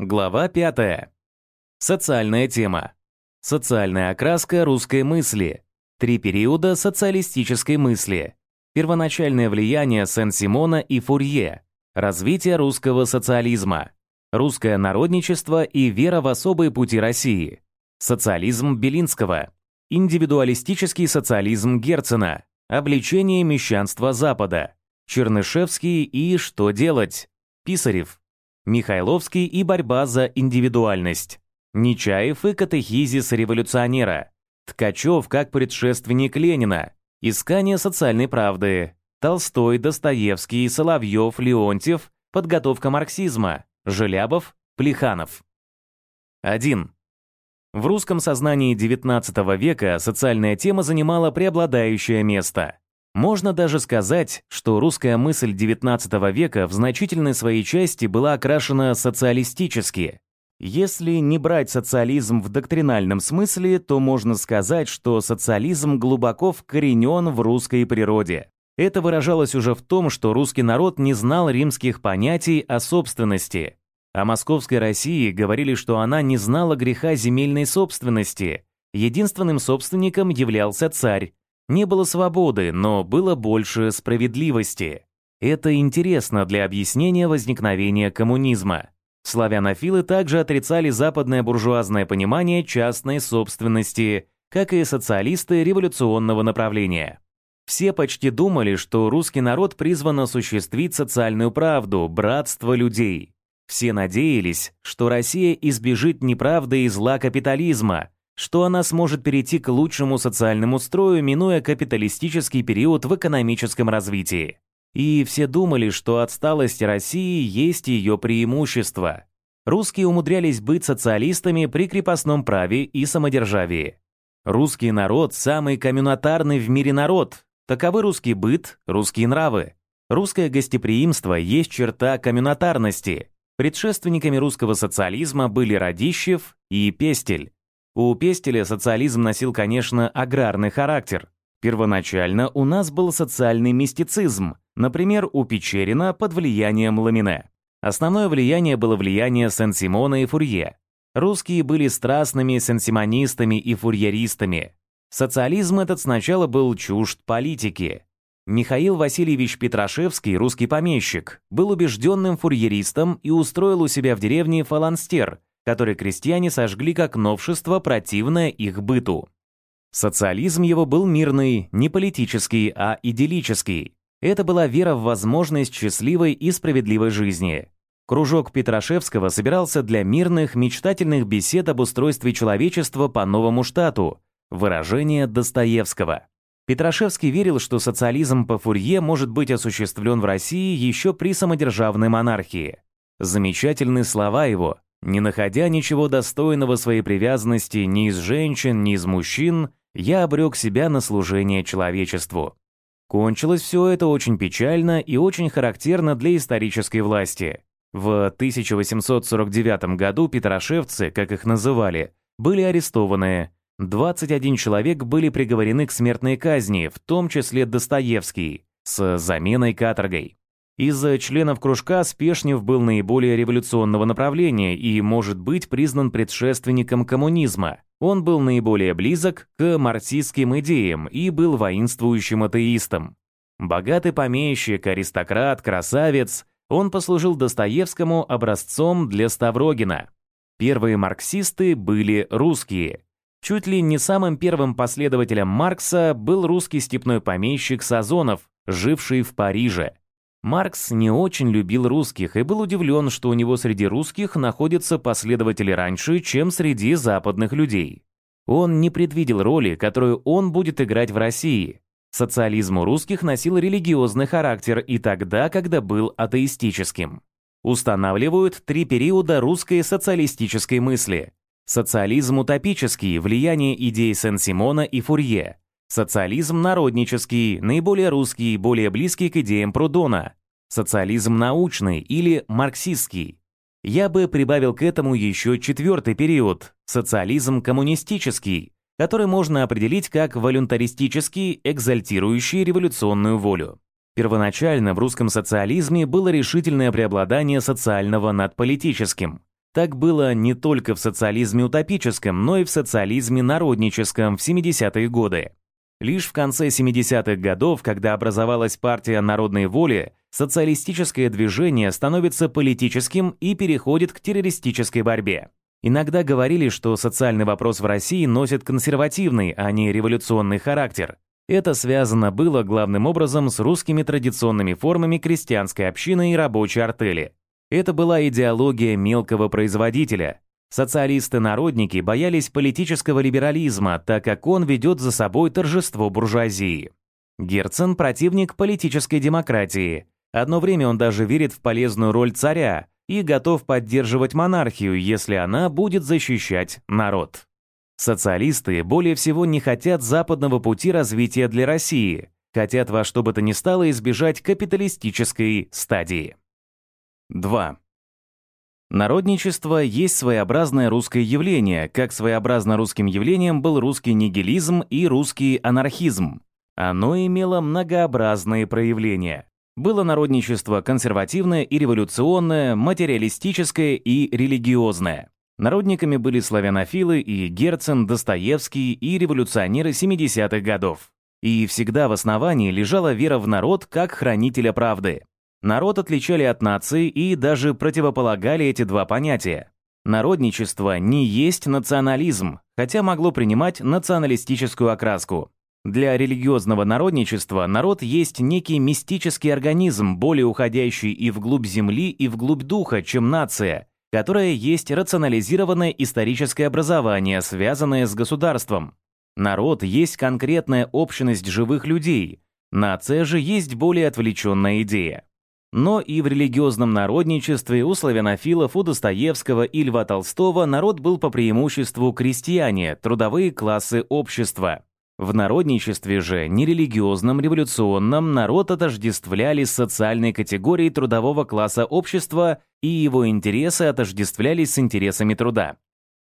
Глава 5. Социальная тема. Социальная окраска русской мысли. Три периода социалистической мысли. Первоначальное влияние Сен-Симона и Фурье. Развитие русского социализма. Русское народничество и вера в особые пути России. Социализм Белинского. Индивидуалистический социализм Герцена. Обличение мещанства Запада. Чернышевский и «Что делать?» Писарев. Михайловский и борьба за индивидуальность. Нечаев и катехизис революционера. Ткачев как предшественник Ленина. Искание социальной правды. Толстой, Достоевский, Соловьев, Леонтьев. Подготовка марксизма. Желябов, Плеханов. 1. В русском сознании XIX века социальная тема занимала преобладающее место. Можно даже сказать, что русская мысль XIX века в значительной своей части была окрашена социалистически. Если не брать социализм в доктринальном смысле, то можно сказать, что социализм глубоко вкоренен в русской природе. Это выражалось уже в том, что русский народ не знал римских понятий о собственности. О московской России говорили, что она не знала греха земельной собственности. Единственным собственником являлся царь, не было свободы, но было больше справедливости. Это интересно для объяснения возникновения коммунизма. Славянофилы также отрицали западное буржуазное понимание частной собственности, как и социалисты революционного направления. Все почти думали, что русский народ призван осуществить социальную правду, братство людей. Все надеялись, что Россия избежит неправды и зла капитализма, что она сможет перейти к лучшему социальному строю, минуя капиталистический период в экономическом развитии. И все думали, что отсталость России есть ее преимущество. Русские умудрялись быть социалистами при крепостном праве и самодержавии. Русский народ – самый коммунатарный в мире народ. Таковы русский быт, русские нравы. Русское гостеприимство есть черта коммунатарности. Предшественниками русского социализма были Радищев и Пестель. У Пестеля социализм носил, конечно, аграрный характер. Первоначально у нас был социальный мистицизм, например, у Печерина под влиянием Ламине. Основное влияние было влияние Сен-Симона и Фурье. Русские были страстными сенсимонистами и фурьеристами. Социализм этот сначала был чужд политики. Михаил Васильевич Петрашевский, русский помещик, был убежденным фурьеристом и устроил у себя в деревне фаланстер, который крестьяне сожгли как новшество, противное их быту. Социализм его был мирный, не политический, а идиллический. Это была вера в возможность счастливой и справедливой жизни. Кружок Петрашевского собирался для мирных, мечтательных бесед об устройстве человечества по новому штату, выражение Достоевского. Петрашевский верил, что социализм по Фурье может быть осуществлен в России еще при самодержавной монархии. Замечательные слова его не находя ничего достойного своей привязанности ни из женщин, ни из мужчин, я обрек себя на служение человечеству. Кончилось все это очень печально и очень характерно для исторической власти. В 1849 году петрошевцы, как их называли, были арестованы. 21 человек были приговорены к смертной казни, в том числе Достоевский, с заменой каторгой. Из членов кружка Спешнев был наиболее революционного направления и, может быть, признан предшественником коммунизма. Он был наиболее близок к марксистским идеям и был воинствующим атеистом. Богатый помещик, аристократ, красавец, он послужил Достоевскому образцом для Ставрогина. Первые марксисты были русские. Чуть ли не самым первым последователем Маркса был русский степной помещик Сазонов, живший в Париже. Маркс не очень любил русских и был удивлен, что у него среди русских находятся последователи раньше, чем среди западных людей. Он не предвидел роли, которую он будет играть в России. Социализм у русских носил религиозный характер и тогда, когда был атеистическим. Устанавливают три периода русской социалистической мысли. Социализм утопический, влияние идей Сен-Симона и Фурье. Социализм народнический, наиболее русский, более близкий к идеям Прудона. Социализм научный или марксистский. Я бы прибавил к этому еще четвертый период – социализм коммунистический, который можно определить как волюнтаристический, экзальтирующий революционную волю. Первоначально в русском социализме было решительное преобладание социального над политическим. Так было не только в социализме утопическом, но и в социализме народническом в 70-е годы. Лишь в конце 70-х годов, когда образовалась партия народной воли, социалистическое движение становится политическим и переходит к террористической борьбе. Иногда говорили, что социальный вопрос в России носит консервативный, а не революционный характер. Это связано было главным образом с русскими традиционными формами крестьянской общины и рабочей артели. Это была идеология мелкого производителя. Социалисты-народники боялись политического либерализма, так как он ведет за собой торжество буржуазии. Герцен – противник политической демократии. Одно время он даже верит в полезную роль царя, и готов поддерживать монархию, если она будет защищать народ. Социалисты более всего не хотят западного пути развития для России, хотят во что бы то ни стало избежать капиталистической стадии. 2. Народничество есть своеобразное русское явление, как своеобразно русским явлением был русский нигилизм и русский анархизм. Оно имело многообразные проявления. Было народничество консервативное и революционное, материалистическое и религиозное. Народниками были славянофилы и Герцен, Достоевский и революционеры 70-х годов. И всегда в основании лежала вера в народ как хранителя правды. Народ отличали от нации и даже противополагали эти два понятия. Народничество не есть национализм, хотя могло принимать националистическую окраску. Для религиозного народничества народ есть некий мистический организм, более уходящий и вглубь земли, и вглубь духа, чем нация, которая есть рационализированное историческое образование, связанное с государством. Народ есть конкретная общность живых людей, нация же есть более отвлеченная идея. Но и в религиозном народничестве у славянофилов, у Достоевского и Льва Толстого народ был по преимуществу крестьяне, трудовые классы общества. В народничестве же, нерелигиозном, революционном, народ отождествляли с социальной категорией трудового класса общества, и его интересы отождествлялись с интересами труда.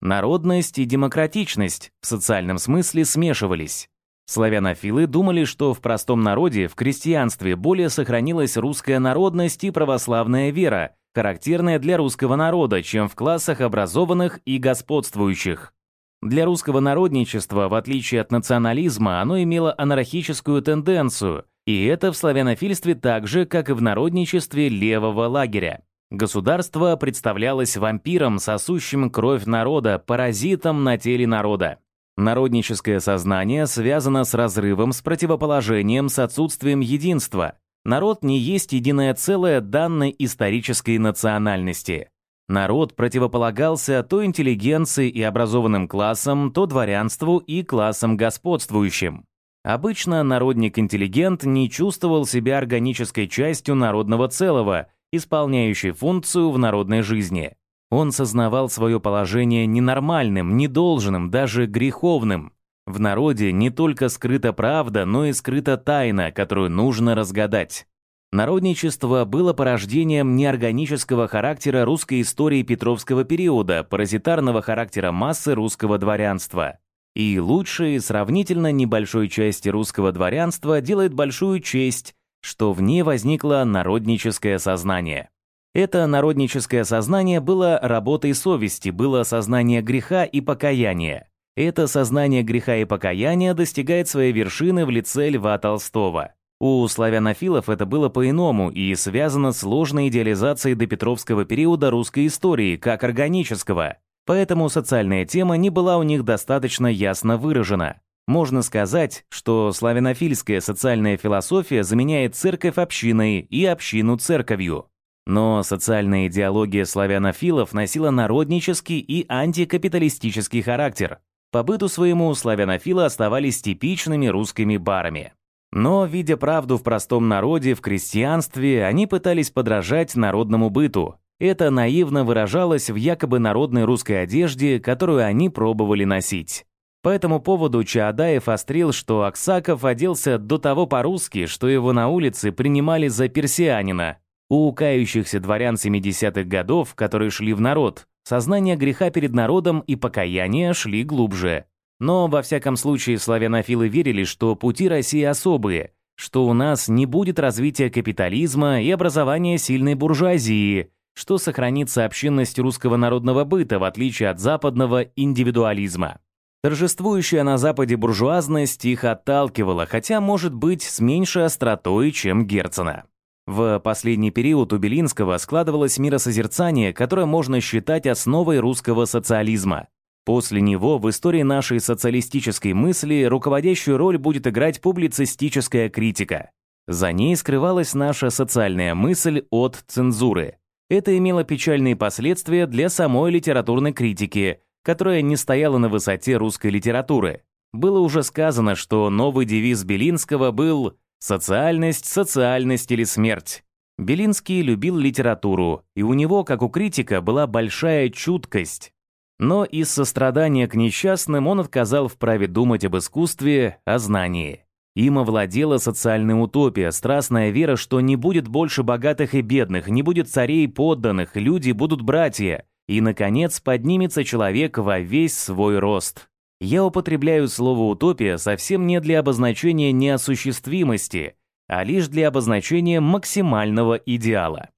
Народность и демократичность в социальном смысле смешивались. Славянофилы думали, что в простом народе, в крестьянстве, более сохранилась русская народность и православная вера, характерная для русского народа, чем в классах образованных и господствующих. Для русского народничества, в отличие от национализма, оно имело анархическую тенденцию, и это в славянофильстве так же, как и в народничестве левого лагеря. Государство представлялось вампиром, сосущим кровь народа, паразитом на теле народа. Народническое сознание связано с разрывом, с противоположением, с отсутствием единства. Народ не есть единое целое данной исторической национальности. Народ противополагался то интеллигенции и образованным классам, то дворянству и классам господствующим. Обычно народник-интеллигент не чувствовал себя органической частью народного целого, исполняющей функцию в народной жизни. Он сознавал свое положение ненормальным, недолжным, даже греховным. В народе не только скрыта правда, но и скрыта тайна, которую нужно разгадать. Народничество было порождением неорганического характера русской истории Петровского периода, паразитарного характера массы русского дворянства. И лучшие, сравнительно небольшой части русского дворянства делает большую честь, что в ней возникло народническое сознание. Это народническое сознание было работой совести, было сознание греха и покаяния. Это сознание греха и покаяния достигает своей вершины в лице Льва Толстого. У славянофилов это было по-иному и связано с сложной идеализацией до Петровского периода русской истории как органического. Поэтому социальная тема не была у них достаточно ясно выражена. Можно сказать, что славянофильская социальная философия заменяет церковь общиной и общину церковью. Но социальная идеология славянофилов носила народнический и антикапиталистический характер. По быту своему славянофилы оставались типичными русскими барами. Но, видя правду в простом народе, в крестьянстве, они пытались подражать народному быту. Это наивно выражалось в якобы народной русской одежде, которую они пробовали носить. По этому поводу Чаадаев острил, что Аксаков оделся до того по-русски, что его на улице принимали за персианина. У кающихся дворян 70-х годов, которые шли в народ, сознание греха перед народом и покаяние шли глубже. Но, во всяком случае, славянофилы верили, что пути России особые, что у нас не будет развития капитализма и образования сильной буржуазии, что сохранится общинность русского народного быта в отличие от западного индивидуализма. Торжествующая на Западе буржуазность их отталкивала, хотя, может быть, с меньшей остротой, чем Герцена. В последний период у Белинского складывалось миросозерцание, которое можно считать основой русского социализма. После него в истории нашей социалистической мысли руководящую роль будет играть публицистическая критика. За ней скрывалась наша социальная мысль от цензуры. Это имело печальные последствия для самой литературной критики, которая не стояла на высоте русской литературы. Было уже сказано, что новый девиз Белинского был «социальность, социальность или смерть». Белинский любил литературу, и у него, как у критика, была большая чуткость. Но из сострадания к несчастным он отказал в праве думать об искусстве, о знании. Им овладела социальная утопия, страстная вера, что не будет больше богатых и бедных, не будет царей и подданных, люди будут братья, и, наконец, поднимется человек во весь свой рост. Я употребляю слово «утопия» совсем не для обозначения неосуществимости, а лишь для обозначения максимального идеала.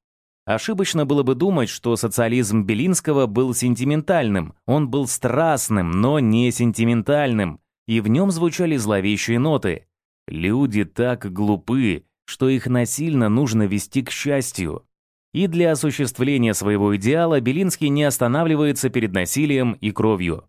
Ошибочно было бы думать, что социализм Белинского был сентиментальным, он был страстным, но не сентиментальным, и в нем звучали зловещие ноты. Люди так глупы, что их насильно нужно вести к счастью. И для осуществления своего идеала Белинский не останавливается перед насилием и кровью.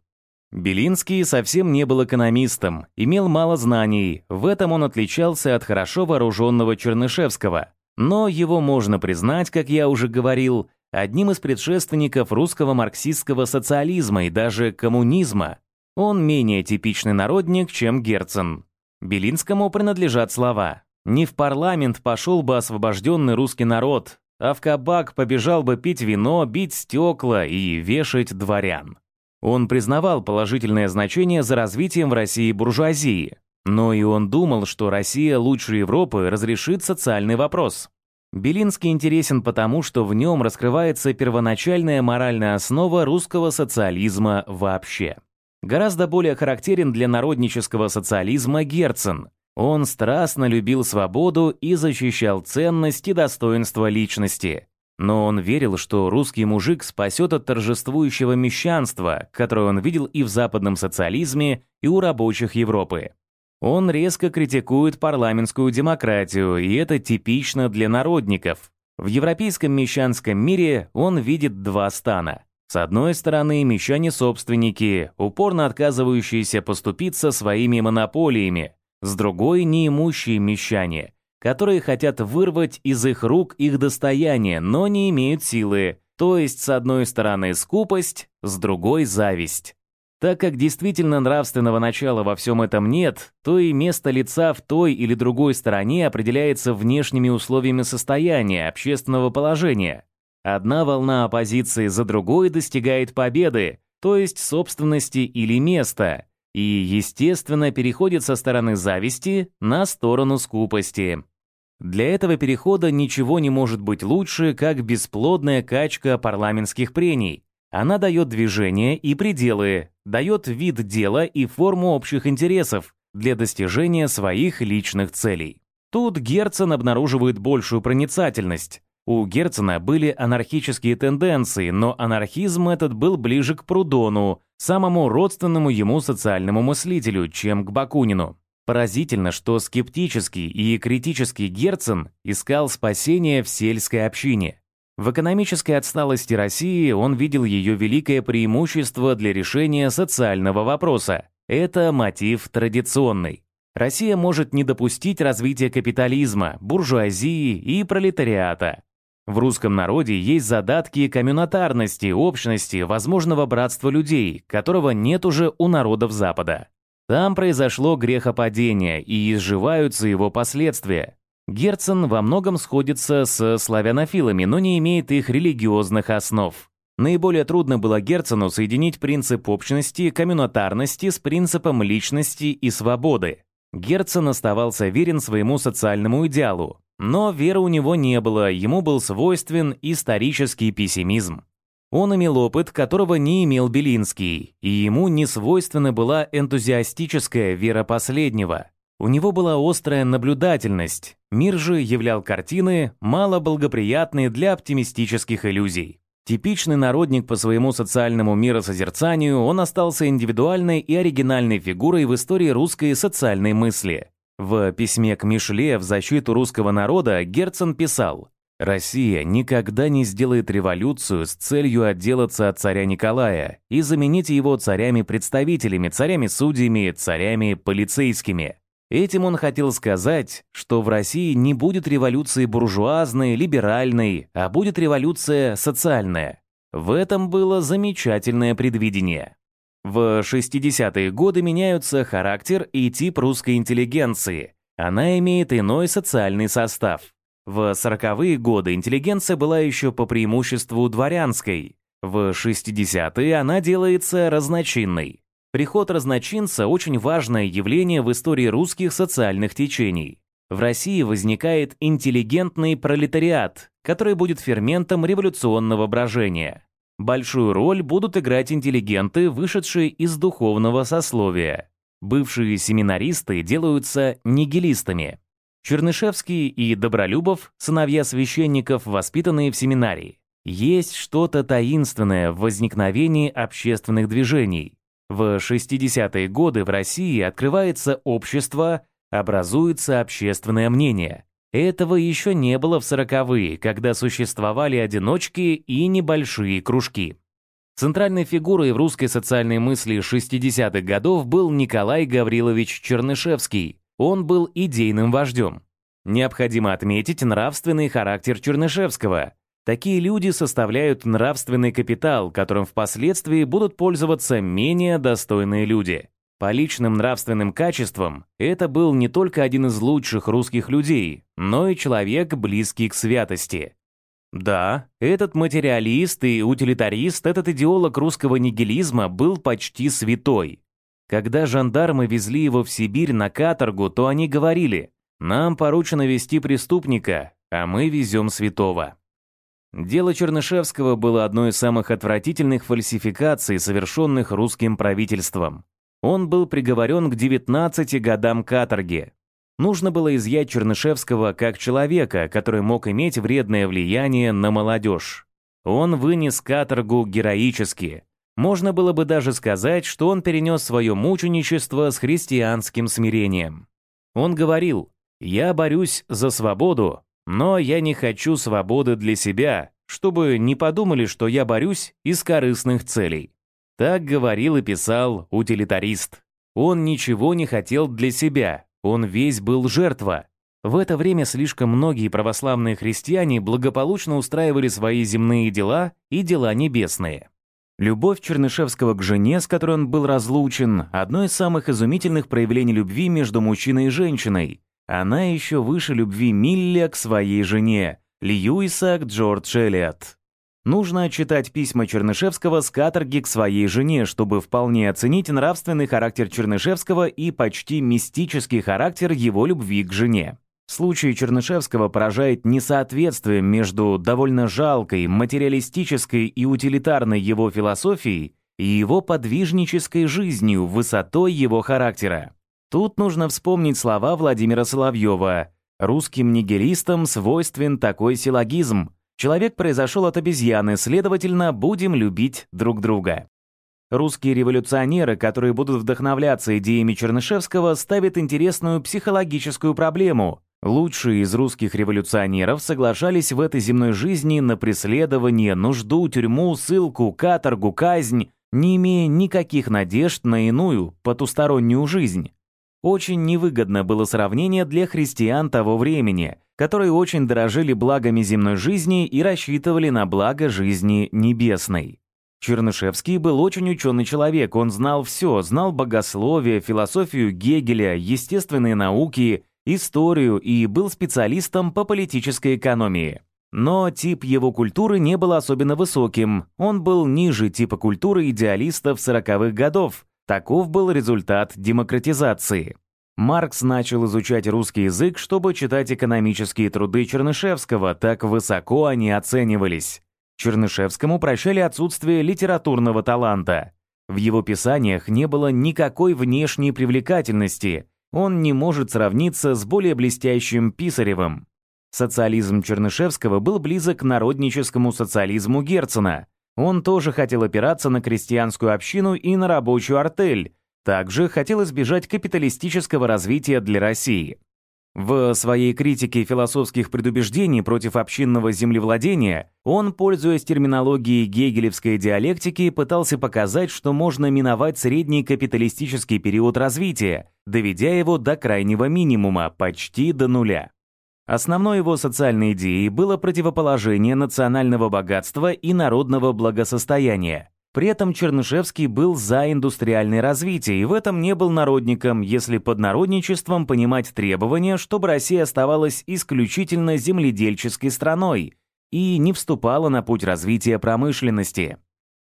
Белинский совсем не был экономистом, имел мало знаний, в этом он отличался от хорошо вооруженного Чернышевского. Но его можно признать, как я уже говорил, одним из предшественников русского марксистского социализма и даже коммунизма. Он менее типичный народник, чем Герцен. Белинскому принадлежат слова «Не в парламент пошел бы освобожденный русский народ, а в кабак побежал бы пить вино, бить стекла и вешать дворян. Он признавал положительное значение за развитием в России буржуазии, но и он думал, что Россия лучше Европы разрешит социальный вопрос. Белинский интересен потому, что в нем раскрывается первоначальная моральная основа русского социализма вообще. Гораздо более характерен для народнического социализма Герцен, он страстно любил свободу и защищал ценности и достоинства личности. Но он верил, что русский мужик спасет от торжествующего мещанства, которое он видел и в западном социализме, и у рабочих Европы. Он резко критикует парламентскую демократию, и это типично для народников. В европейском мещанском мире он видит два стана. С одной стороны, мещане-собственники, упорно отказывающиеся поступиться своими монополиями, с другой — неимущие мещане, которые хотят вырвать из их рук их достояние, но не имеют силы, то есть с одной стороны скупость, с другой — зависть. Так как действительно нравственного начала во всем этом нет, то и место лица в той или другой стороне определяется внешними условиями состояния, общественного положения. Одна волна оппозиции за другой достигает победы, то есть собственности или места, и, естественно, переходит со стороны зависти на сторону скупости. Для этого перехода ничего не может быть лучше, как бесплодная качка парламентских прений. Она дает движение и пределы, дает вид дела и форму общих интересов для достижения своих личных целей. Тут Герцен обнаруживает большую проницательность. У Герцена были анархические тенденции, но анархизм этот был ближе к Прудону, самому родственному ему социальному мыслителю, чем к Бакунину. Поразительно, что скептический и критический Герцен искал спасения в сельской общине. В экономической отсталости России он видел ее великое преимущество для решения социального вопроса. Это мотив традиционный. Россия может не допустить развития капитализма, буржуазии и пролетариата. В русском народе есть задатки коммунатарности, общности, возможного братства людей, которого нет уже у народов Запада. Там произошло грехопадение и изживаются его последствия. Герцен во многом сходится с славянофилами, но не имеет их религиозных основ. Наиболее трудно было Герцену соединить принцип общности, коммунатарности с принципом личности и свободы. Герцен оставался верен своему социальному идеалу, но веры у него не было, ему был свойствен исторический пессимизм. Он имел опыт, которого не имел Белинский, и ему не свойственна была энтузиастическая вера последнего. У него была острая наблюдательность, мир же являл картины, мало благоприятные для оптимистических иллюзий. Типичный народник по своему социальному миросозерцанию, он остался индивидуальной и оригинальной фигурой в истории русской социальной мысли. В письме к Мишле в защиту русского народа Герцен писал «Россия никогда не сделает революцию с целью отделаться от царя Николая и заменить его царями-представителями, царями-судьями, царями-полицейскими». Этим он хотел сказать, что в России не будет революции буржуазной, либеральной, а будет революция социальная. В этом было замечательное предвидение. В 60-е годы меняются характер и тип русской интеллигенции. Она имеет иной социальный состав. В 40-е годы интеллигенция была еще по преимуществу дворянской. В 60-е она делается разночинной. Приход разночинца – очень важное явление в истории русских социальных течений. В России возникает интеллигентный пролетариат, который будет ферментом революционного брожения. Большую роль будут играть интеллигенты, вышедшие из духовного сословия. Бывшие семинаристы делаются нигилистами. Чернышевский и Добролюбов, сыновья священников, воспитанные в семинарии. Есть что-то таинственное в возникновении общественных движений, в 60-е годы в России открывается общество, образуется общественное мнение. Этого еще не было в 40-е, когда существовали одиночки и небольшие кружки. Центральной фигурой в русской социальной мысли 60-х годов был Николай Гаврилович Чернышевский. Он был идейным вождем. Необходимо отметить нравственный характер Чернышевского – Такие люди составляют нравственный капитал, которым впоследствии будут пользоваться менее достойные люди. По личным нравственным качествам это был не только один из лучших русских людей, но и человек, близкий к святости. Да, этот материалист и утилитарист, этот идеолог русского нигилизма был почти святой. Когда жандармы везли его в Сибирь на каторгу, то они говорили «Нам поручено вести преступника, а мы везем святого». Дело Чернышевского было одной из самых отвратительных фальсификаций, совершенных русским правительством. Он был приговорен к 19 годам каторги. Нужно было изъять Чернышевского как человека, который мог иметь вредное влияние на молодежь. Он вынес каторгу героически. Можно было бы даже сказать, что он перенес свое мученичество с христианским смирением. Он говорил, «Я борюсь за свободу, но я не хочу свободы для себя, чтобы не подумали, что я борюсь из корыстных целей. Так говорил и писал утилитарист. Он ничего не хотел для себя, он весь был жертва. В это время слишком многие православные христиане благополучно устраивали свои земные дела и дела небесные. Любовь Чернышевского к жене, с которой он был разлучен, одно из самых изумительных проявлений любви между мужчиной и женщиной, она еще выше любви Милля к своей жене, Льюиса к Джордж Эллиот. Нужно читать письма Чернышевского с каторги к своей жене, чтобы вполне оценить нравственный характер Чернышевского и почти мистический характер его любви к жене. Случай Чернышевского поражает несоответствием между довольно жалкой, материалистической и утилитарной его философией и его подвижнической жизнью, высотой его характера. Тут нужно вспомнить слова Владимира Соловьева. «Русским нигилистам свойствен такой силлогизм. Человек произошел от обезьяны, следовательно, будем любить друг друга». Русские революционеры, которые будут вдохновляться идеями Чернышевского, ставят интересную психологическую проблему. Лучшие из русских революционеров соглашались в этой земной жизни на преследование, нужду, тюрьму, ссылку, каторгу, казнь, не имея никаких надежд на иную, потустороннюю жизнь. Очень невыгодно было сравнение для христиан того времени, которые очень дорожили благами земной жизни и рассчитывали на благо жизни небесной. Чернышевский был очень ученый человек, он знал все, знал богословие, философию Гегеля, естественные науки, историю и был специалистом по политической экономии. Но тип его культуры не был особенно высоким, он был ниже типа культуры идеалистов 40-х годов, Таков был результат демократизации. Маркс начал изучать русский язык, чтобы читать экономические труды Чернышевского, так высоко они оценивались. Чернышевскому прощали отсутствие литературного таланта. В его писаниях не было никакой внешней привлекательности, он не может сравниться с более блестящим Писаревым. Социализм Чернышевского был близок к народническому социализму Герцена. Он тоже хотел опираться на крестьянскую общину и на рабочую артель, также хотел избежать капиталистического развития для России. В своей критике философских предубеждений против общинного землевладения он, пользуясь терминологией гегелевской диалектики, пытался показать, что можно миновать средний капиталистический период развития, доведя его до крайнего минимума, почти до нуля. Основной его социальной идеей было противоположение национального богатства и народного благосостояния. При этом Чернышевский был за индустриальное развитие и в этом не был народником, если под народничеством понимать требование, чтобы Россия оставалась исключительно земледельческой страной и не вступала на путь развития промышленности.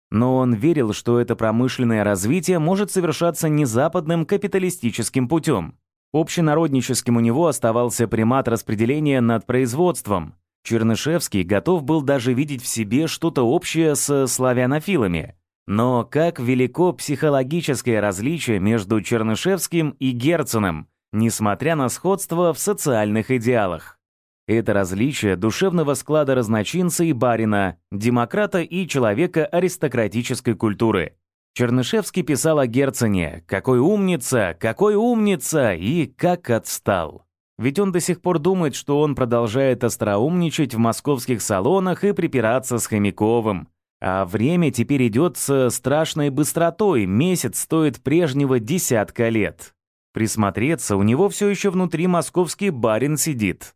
Но он верил, что это промышленное развитие может совершаться не западным капиталистическим путем. Общенародническим у него оставался примат распределения над производством. Чернышевский готов был даже видеть в себе что-то общее с славянофилами – но как велико психологическое различие между Чернышевским и Герценом, несмотря на сходство в социальных идеалах. Это различие душевного склада разночинца и барина, демократа и человека аристократической культуры. Чернышевский писал о Герцене «Какой умница! Какой умница!» и «Как отстал!». Ведь он до сих пор думает, что он продолжает остроумничать в московских салонах и припираться с Хомяковым, а время теперь идет с страшной быстротой, месяц стоит прежнего десятка лет. Присмотреться, у него все еще внутри московский барин сидит.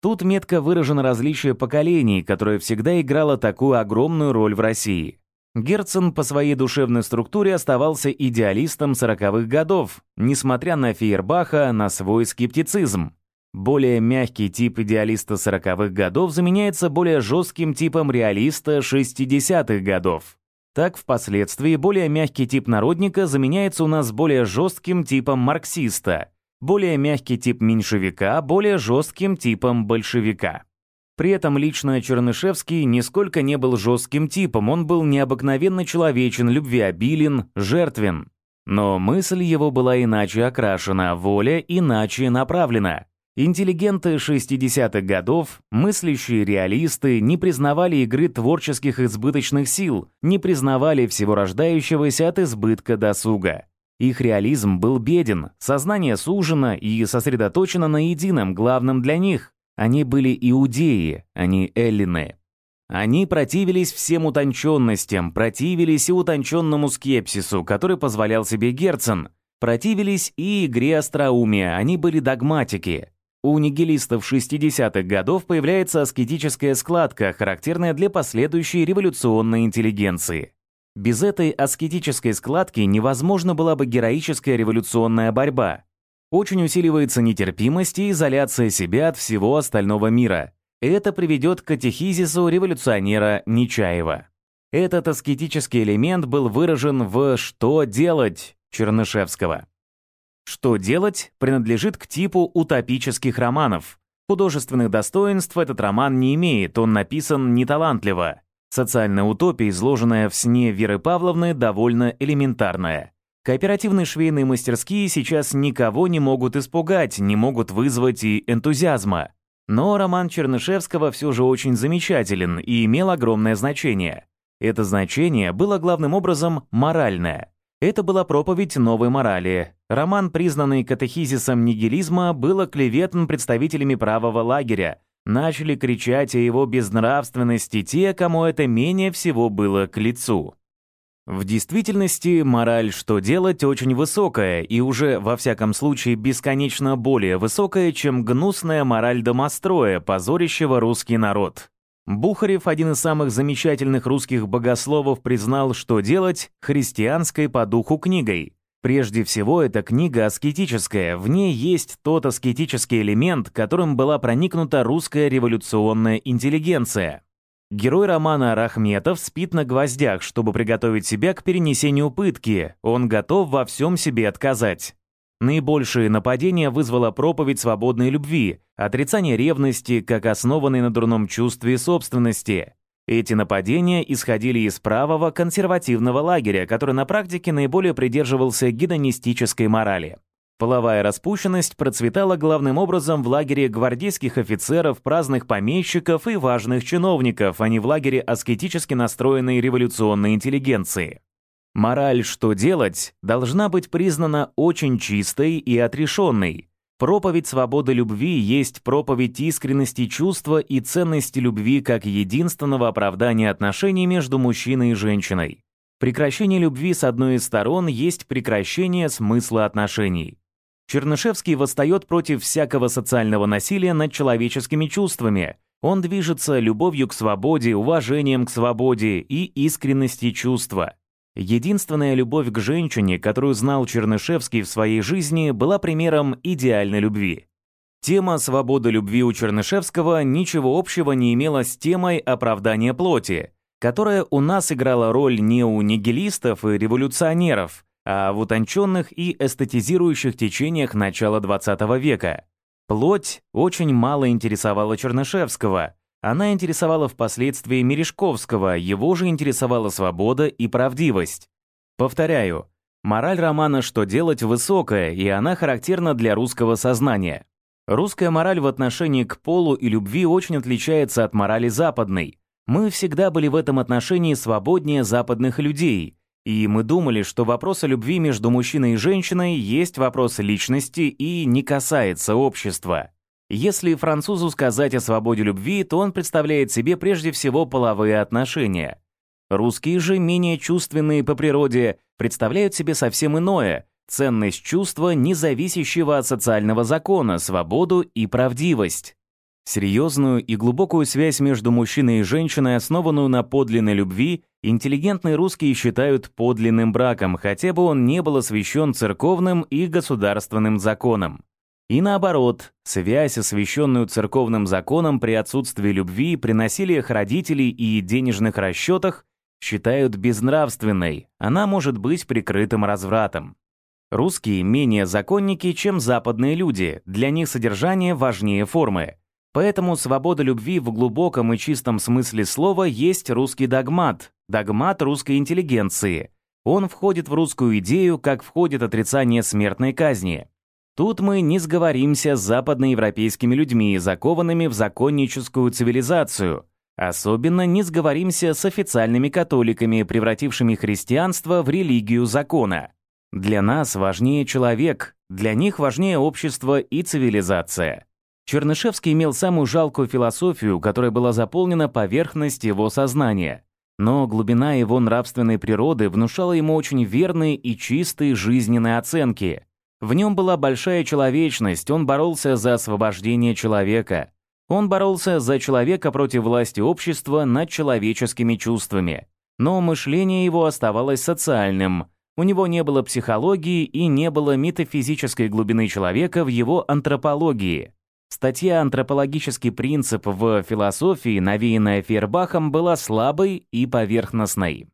Тут метко выражено различие поколений, которое всегда играло такую огромную роль в России. Герцен по своей душевной структуре оставался идеалистом сороковых годов, несмотря на Фейербаха, на свой скептицизм. Более мягкий тип идеалиста 40-х годов заменяется более жестким типом реалиста 60-х годов. Так, впоследствии более мягкий тип народника заменяется у нас более жестким типом марксиста, более мягкий тип меньшевика более жестким типом большевика. При этом лично Чернышевский нисколько не был жестким типом, он был необыкновенно человечен, любвеобилен, жертвен. Но мысль его была иначе окрашена, воля иначе направлена. Интеллигенты 60-х годов, мыслящие реалисты, не признавали игры творческих избыточных сил, не признавали всего рождающегося от избытка досуга. Их реализм был беден, сознание сужено и сосредоточено на едином, главном для них. Они были иудеи, а не эллины. Они противились всем утонченностям, противились и утонченному скепсису, который позволял себе Герцен, противились и игре остроумия, они были догматики. У нигилистов 60-х годов появляется аскетическая складка, характерная для последующей революционной интеллигенции. Без этой аскетической складки невозможна была бы героическая революционная борьба. Очень усиливается нетерпимость и изоляция себя от всего остального мира. Это приведет к катехизису революционера Нечаева. Этот аскетический элемент был выражен в «Что делать?» Чернышевского. Что делать принадлежит к типу утопических романов. Художественных достоинств этот роман не имеет, он написан неталантливо. Социальная утопия, изложенная в сне Веры Павловны, довольно элементарная. Кооперативные швейные мастерские сейчас никого не могут испугать, не могут вызвать и энтузиазма. Но роман Чернышевского все же очень замечателен и имел огромное значение. Это значение было главным образом моральное. Это была проповедь новой морали. Роман, признанный катехизисом нигилизма, был оклеветан представителями правого лагеря. Начали кричать о его безнравственности те, кому это менее всего было к лицу. В действительности, мораль «что делать» очень высокая и уже, во всяком случае, бесконечно более высокая, чем гнусная мораль домостроя, позорящего русский народ. Бухарев, один из самых замечательных русских богословов, признал, что делать христианской по духу книгой. Прежде всего, эта книга аскетическая, в ней есть тот аскетический элемент, которым была проникнута русская революционная интеллигенция. Герой романа Рахметов спит на гвоздях, чтобы приготовить себя к перенесению пытки, он готов во всем себе отказать. Наибольшие нападения вызвала проповедь свободной любви, отрицание ревности как основанной на дурном чувстве собственности. Эти нападения исходили из правого консервативного лагеря, который на практике наиболее придерживался гедонистической морали. Половая распущенность процветала главным образом в лагере гвардейских офицеров, праздных помещиков и важных чиновников, а не в лагере аскетически настроенной революционной интеллигенции. Мораль «что делать» должна быть признана очень чистой и отрешенной. Проповедь свободы любви есть проповедь искренности чувства и ценности любви как единственного оправдания отношений между мужчиной и женщиной. Прекращение любви с одной из сторон есть прекращение смысла отношений. Чернышевский восстает против всякого социального насилия над человеческими чувствами. Он движется любовью к свободе, уважением к свободе и искренности чувства. Единственная любовь к женщине, которую знал Чернышевский в своей жизни, была примером идеальной любви. Тема свободы любви у Чернышевского ничего общего не имела с темой оправдания плоти, которая у нас играла роль не у нигилистов и революционеров, а в утонченных и эстетизирующих течениях начала XX века. Плоть очень мало интересовала Чернышевского. Она интересовала впоследствии Мережковского, его же интересовала свобода и правдивость. Повторяю, мораль романа «Что делать» высокая, и она характерна для русского сознания. Русская мораль в отношении к полу и любви очень отличается от морали западной. Мы всегда были в этом отношении свободнее западных людей, и мы думали, что вопрос о любви между мужчиной и женщиной есть вопрос личности и не касается общества. Если французу сказать о свободе любви, то он представляет себе прежде всего половые отношения. Русские же, менее чувственные по природе, представляют себе совсем иное — ценность чувства, не зависящего от социального закона, свободу и правдивость. Серьезную и глубокую связь между мужчиной и женщиной, основанную на подлинной любви, интеллигентные русские считают подлинным браком, хотя бы он не был освящен церковным и государственным законом. И наоборот, связь, освященную церковным законом при отсутствии любви, при насилиях родителей и денежных расчетах, считают безнравственной, она может быть прикрытым развратом. Русские менее законники, чем западные люди, для них содержание важнее формы. Поэтому свобода любви в глубоком и чистом смысле слова есть русский догмат, догмат русской интеллигенции. Он входит в русскую идею, как входит отрицание смертной казни. Тут мы не сговоримся с западноевропейскими людьми, закованными в законническую цивилизацию. Особенно не сговоримся с официальными католиками, превратившими христианство в религию закона. Для нас важнее человек, для них важнее общество и цивилизация. Чернышевский имел самую жалкую философию, которая была заполнена поверхность его сознания. Но глубина его нравственной природы внушала ему очень верные и чистые жизненные оценки. В нем была большая человечность, он боролся за освобождение человека. Он боролся за человека против власти общества над человеческими чувствами. Но мышление его оставалось социальным. У него не было психологии и не было метафизической глубины человека в его антропологии. Статья «Антропологический принцип в философии», навеянная Фейербахом, была слабой и поверхностной.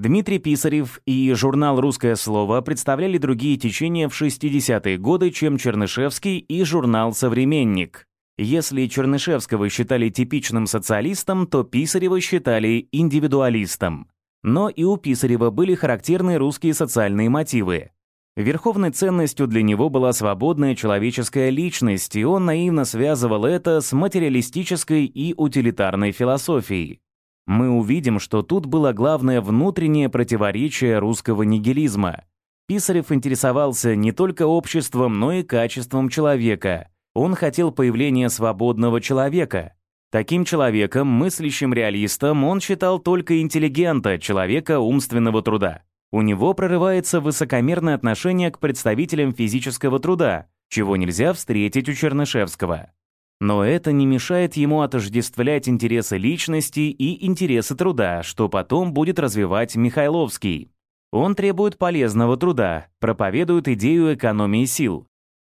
Дмитрий Писарев и журнал «Русское слово» представляли другие течения в 60-е годы, чем Чернышевский и журнал «Современник». Если Чернышевского считали типичным социалистом, то Писарева считали индивидуалистом. Но и у Писарева были характерны русские социальные мотивы. Верховной ценностью для него была свободная человеческая личность, и он наивно связывал это с материалистической и утилитарной философией. Мы увидим, что тут было главное внутреннее противоречие русского нигилизма. Писарев интересовался не только обществом, но и качеством человека. Он хотел появления свободного человека. Таким человеком, мыслящим реалистом, он считал только интеллигента, человека умственного труда. У него прорывается высокомерное отношение к представителям физического труда, чего нельзя встретить у Чернышевского. Но это не мешает ему отождествлять интересы личности и интересы труда, что потом будет развивать Михайловский. Он требует полезного труда, проповедует идею экономии сил.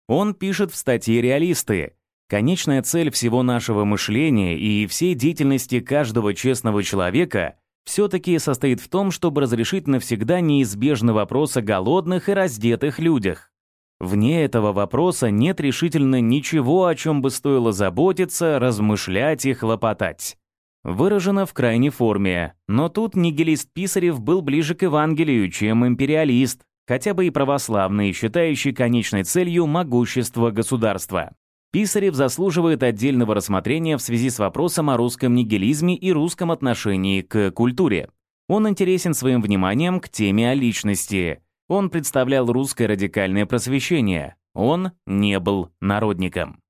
Он пишет в статье «Реалисты», Конечная цель всего нашего мышления и всей деятельности каждого честного человека все-таки состоит в том, чтобы разрешить навсегда неизбежный вопрос о голодных и раздетых людях. Вне этого вопроса нет решительно ничего, о чем бы стоило заботиться, размышлять и хлопотать. Выражено в крайней форме, но тут нигилист Писарев был ближе к Евангелию, чем империалист. хотя бы и православный, считающий конечной целью могущество государства. Писарев заслуживает отдельного рассмотрения в связи с вопросом о русском нигилизме и русском отношении к культуре. Он интересен своим вниманием к теме о личности. Он представлял русское радикальное просвещение. Он не был народником.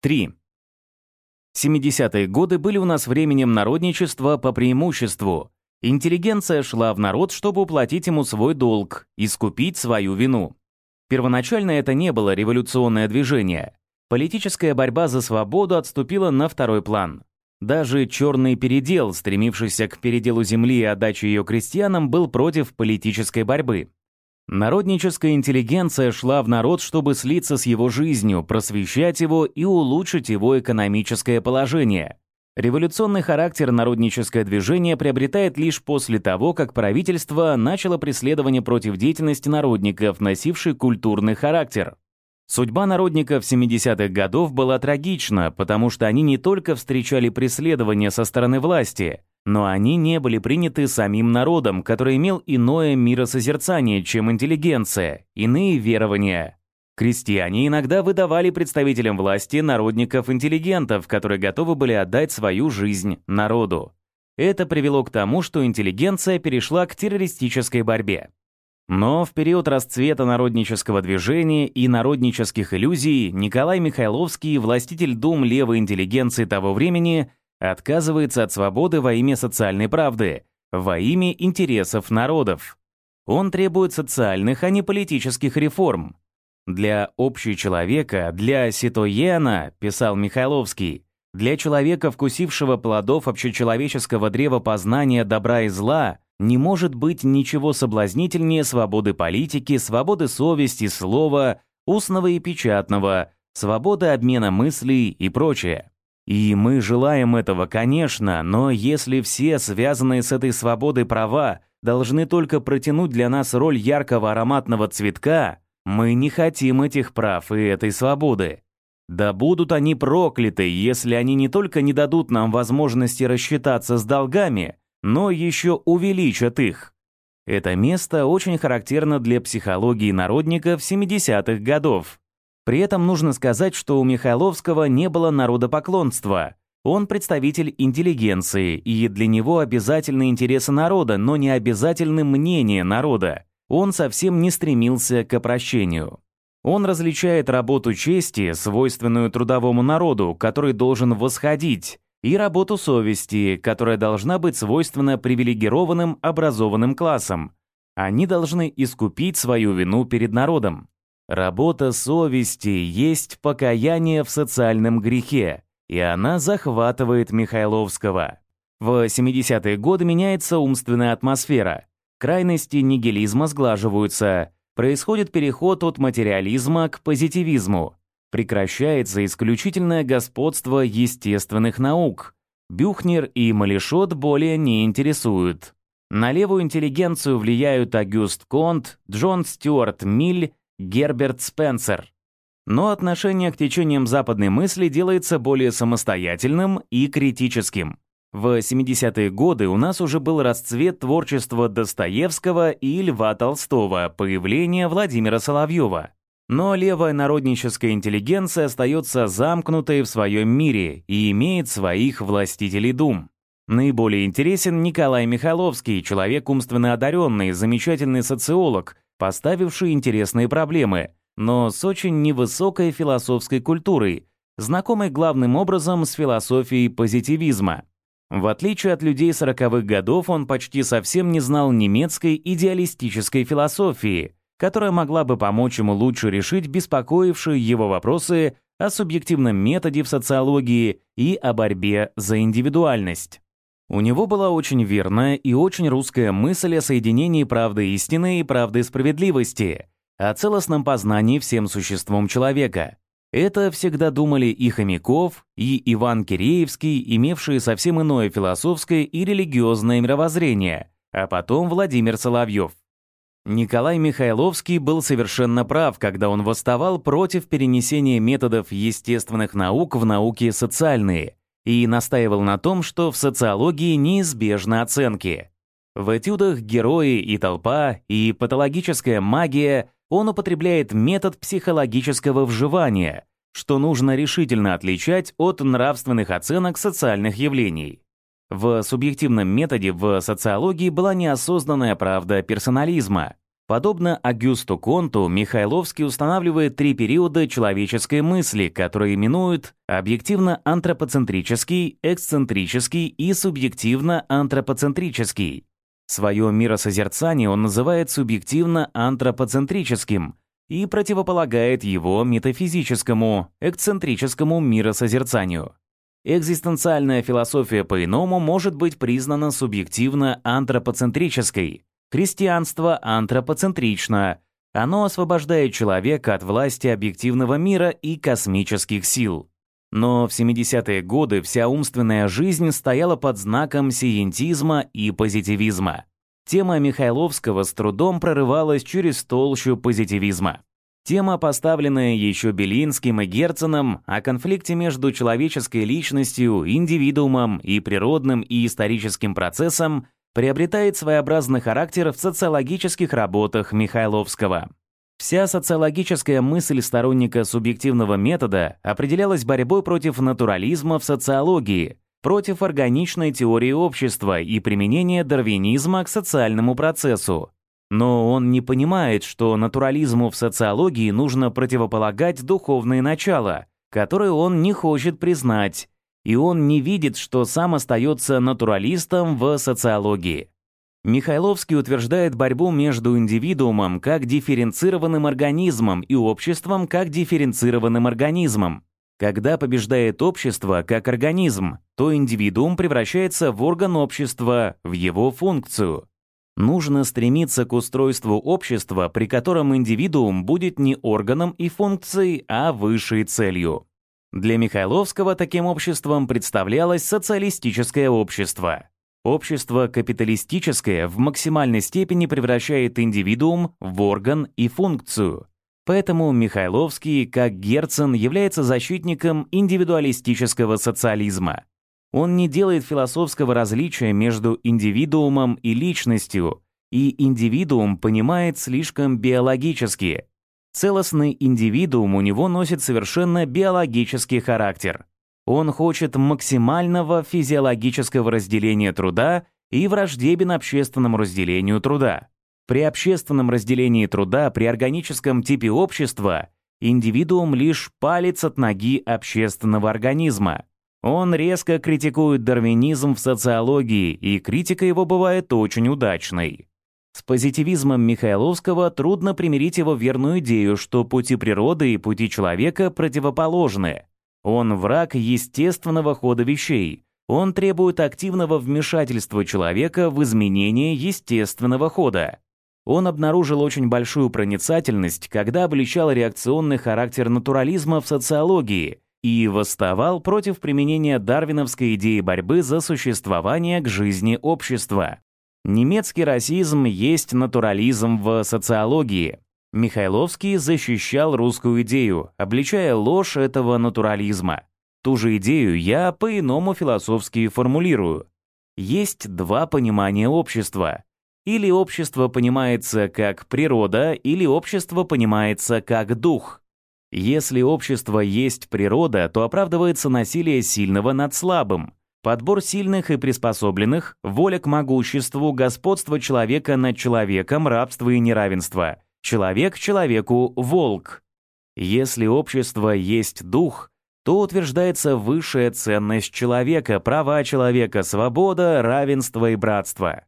3. 70-е годы были у нас временем народничества по преимуществу. Интеллигенция шла в народ, чтобы уплатить ему свой долг, искупить свою вину. Первоначально это не было революционное движение. Политическая борьба за свободу отступила на второй план. Даже черный передел, стремившийся к переделу земли и отдаче ее крестьянам, был против политической борьбы. Народническая интеллигенция шла в народ, чтобы слиться с его жизнью, просвещать его и улучшить его экономическое положение. Революционный характер народническое движение приобретает лишь после того, как правительство начало преследование против деятельности народников, носившей культурный характер. Судьба народников 70-х годов была трагична, потому что они не только встречали преследования со стороны власти, но они не были приняты самим народом, который имел иное миросозерцание, чем интеллигенция, иные верования. Крестьяне иногда выдавали представителям власти народников-интеллигентов, которые готовы были отдать свою жизнь народу. Это привело к тому, что интеллигенция перешла к террористической борьбе. Но в период расцвета народнического движения и народнических иллюзий Николай Михайловский, властитель дум левой интеллигенции того времени, отказывается от свободы во имя социальной правды, во имя интересов народов. Он требует социальных, а не политических реформ. Для общечеловека, для ситоена, писал Михайловский, для человека, вкусившего плодов общечеловеческого древа познания добра и зла, не может быть ничего соблазнительнее свободы политики, свободы совести, слова, устного и печатного, свободы обмена мыслей и прочее. И мы желаем этого, конечно, но если все связанные с этой свободой права должны только протянуть для нас роль яркого ароматного цветка, мы не хотим этих прав и этой свободы. Да будут они прокляты, если они не только не дадут нам возможности рассчитаться с долгами, но еще увеличат их. Это место очень характерно для психологии народников 70-х годов. При этом нужно сказать, что у Михайловского не было народопоклонства. Он представитель интеллигенции, и для него обязательны интересы народа, но не обязательны мнения народа. Он совсем не стремился к опрощению. Он различает работу чести, свойственную трудовому народу, который должен восходить, и работу совести, которая должна быть свойственна привилегированным образованным классам. Они должны искупить свою вину перед народом. Работа совести есть покаяние в социальном грехе, и она захватывает Михайловского. В 70-е годы меняется умственная атмосфера. Крайности нигилизма сглаживаются. Происходит переход от материализма к позитивизму. Прекращается исключительное господство естественных наук. Бюхнер и Малишот более не интересуют. На левую интеллигенцию влияют Агюст Конт, Джон Стюарт Миль, Герберт Спенсер. Но отношение к течениям западной мысли делается более самостоятельным и критическим. В 70-е годы у нас уже был расцвет творчества Достоевского и Льва Толстого, появление Владимира Соловьева. Но левая народническая интеллигенция остается замкнутой в своем мире и имеет своих властителей дум. Наиболее интересен Николай Михайловский, человек умственно одаренный, замечательный социолог, поставивший интересные проблемы, но с очень невысокой философской культурой, знакомый главным образом с философией позитивизма. В отличие от людей сороковых годов, он почти совсем не знал немецкой идеалистической философии, которая могла бы помочь ему лучше решить беспокоившие его вопросы о субъективном методе в социологии и о борьбе за индивидуальность. У него была очень верная и очень русская мысль о соединении правды истины и правды справедливости, о целостном познании всем существом человека. Это всегда думали и Хомяков, и Иван Киреевский, имевшие совсем иное философское и религиозное мировоззрение, а потом Владимир Соловьев. Николай Михайловский был совершенно прав, когда он восставал против перенесения методов естественных наук в науки социальные и настаивал на том, что в социологии неизбежны оценки. В этюдах «Герои и толпа» и «Патологическая магия» он употребляет метод психологического вживания, что нужно решительно отличать от нравственных оценок социальных явлений. В субъективном методе в социологии была неосознанная правда персонализма. Подобно Агюсту Конту, Михайловский устанавливает три периода человеческой мысли, которые именуют объективно-антропоцентрический, эксцентрический и субъективно-антропоцентрический. Свое миросозерцание он называет субъективно-антропоцентрическим и противополагает его метафизическому, эксцентрическому миросозерцанию. Экзистенциальная философия по-иному может быть признана субъективно-антропоцентрической. Христианство антропоцентрично. Оно освобождает человека от власти объективного мира и космических сил. Но в 70-е годы вся умственная жизнь стояла под знаком сиентизма и позитивизма. Тема Михайловского с трудом прорывалась через толщу позитивизма. Тема, поставленная еще Белинским и Герценом, о конфликте между человеческой личностью, индивидуумом и природным и историческим процессом, приобретает своеобразный характер в социологических работах Михайловского. Вся социологическая мысль сторонника субъективного метода определялась борьбой против натурализма в социологии, против органичной теории общества и применения дарвинизма к социальному процессу, но он не понимает, что натурализму в социологии нужно противополагать духовные начала, которые он не хочет признать, и он не видит, что сам остается натуралистом в социологии. Михайловский утверждает борьбу между индивидуумом как дифференцированным организмом и обществом как дифференцированным организмом. Когда побеждает общество как организм, то индивидуум превращается в орган общества, в его функцию. Нужно стремиться к устройству общества, при котором индивидуум будет не органом и функцией, а высшей целью. Для Михайловского таким обществом представлялось социалистическое общество. Общество капиталистическое в максимальной степени превращает индивидуум в орган и функцию. Поэтому Михайловский, как Герцен, является защитником индивидуалистического социализма. Он не делает философского различия между индивидуумом и личностью, и индивидуум понимает слишком биологически. Целостный индивидуум у него носит совершенно биологический характер. Он хочет максимального физиологического разделения труда и враждебен общественному разделению труда. При общественном разделении труда при органическом типе общества индивидуум лишь палец от ноги общественного организма. Он резко критикует дарвинизм в социологии, и критика его бывает очень удачной. С позитивизмом Михайловского трудно примирить его верную идею, что пути природы и пути человека противоположны. Он враг естественного хода вещей. Он требует активного вмешательства человека в изменение естественного хода. Он обнаружил очень большую проницательность, когда обличал реакционный характер натурализма в социологии – и восставал против применения дарвиновской идеи борьбы за существование к жизни общества. Немецкий расизм есть натурализм в социологии. Михайловский защищал русскую идею, обличая ложь этого натурализма. Ту же идею я по-иному философски формулирую. Есть два понимания общества. Или общество понимается как природа, или общество понимается как дух. Если общество есть природа, то оправдывается насилие сильного над слабым, подбор сильных и приспособленных, воля к могуществу, господство человека над человеком, рабство и неравенство, человек человеку волк. Если общество есть дух, то утверждается высшая ценность человека, права человека, свобода, равенство и братство.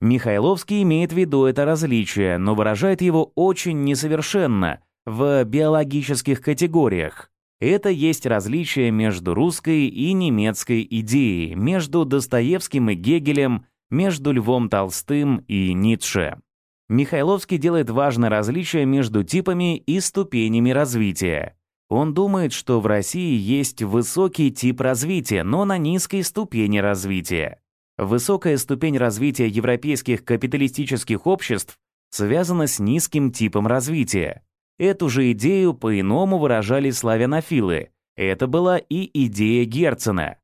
Михайловский имеет в виду это различие, но выражает его очень несовершенно – в биологических категориях. Это есть различие между русской и немецкой идеей, между Достоевским и Гегелем, между Львом Толстым и Ницше. Михайловский делает важное различие между типами и ступенями развития. Он думает, что в России есть высокий тип развития, но на низкой ступени развития. Высокая ступень развития европейских капиталистических обществ связана с низким типом развития. Эту же идею по-иному выражали славянофилы. Это была и идея Герцена.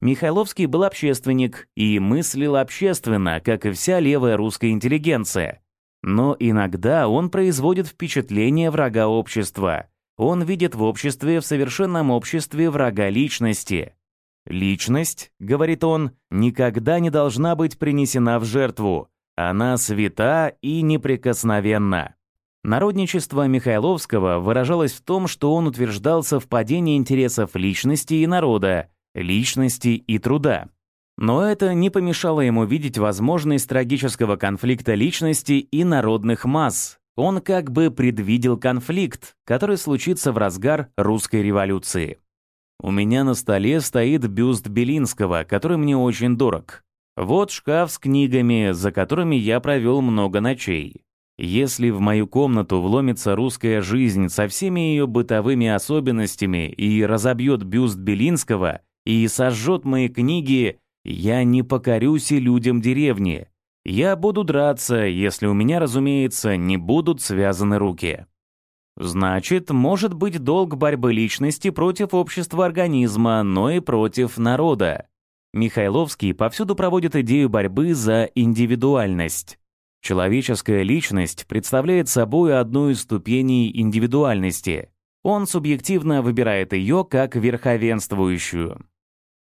Михайловский был общественник и мыслил общественно, как и вся левая русская интеллигенция. Но иногда он производит впечатление врага общества. Он видит в обществе, в совершенном обществе врага личности. «Личность, — говорит он, — никогда не должна быть принесена в жертву. Она свята и неприкосновенна». Народничество Михайловского выражалось в том, что он утверждал совпадение интересов личности и народа, личности и труда. Но это не помешало ему видеть возможность трагического конфликта личности и народных масс. Он как бы предвидел конфликт, который случится в разгар русской революции. У меня на столе стоит бюст Белинского, который мне очень дорог. Вот шкаф с книгами, за которыми я провел много ночей. Если в мою комнату вломится русская жизнь со всеми ее бытовыми особенностями и разобьет бюст Белинского и сожжет мои книги, я не покорюсь и людям деревни. Я буду драться, если у меня, разумеется, не будут связаны руки. Значит, может быть долг борьбы личности против общества организма, но и против народа. Михайловский повсюду проводит идею борьбы за индивидуальность. Человеческая личность представляет собой одну из ступеней индивидуальности. Он субъективно выбирает ее как верховенствующую.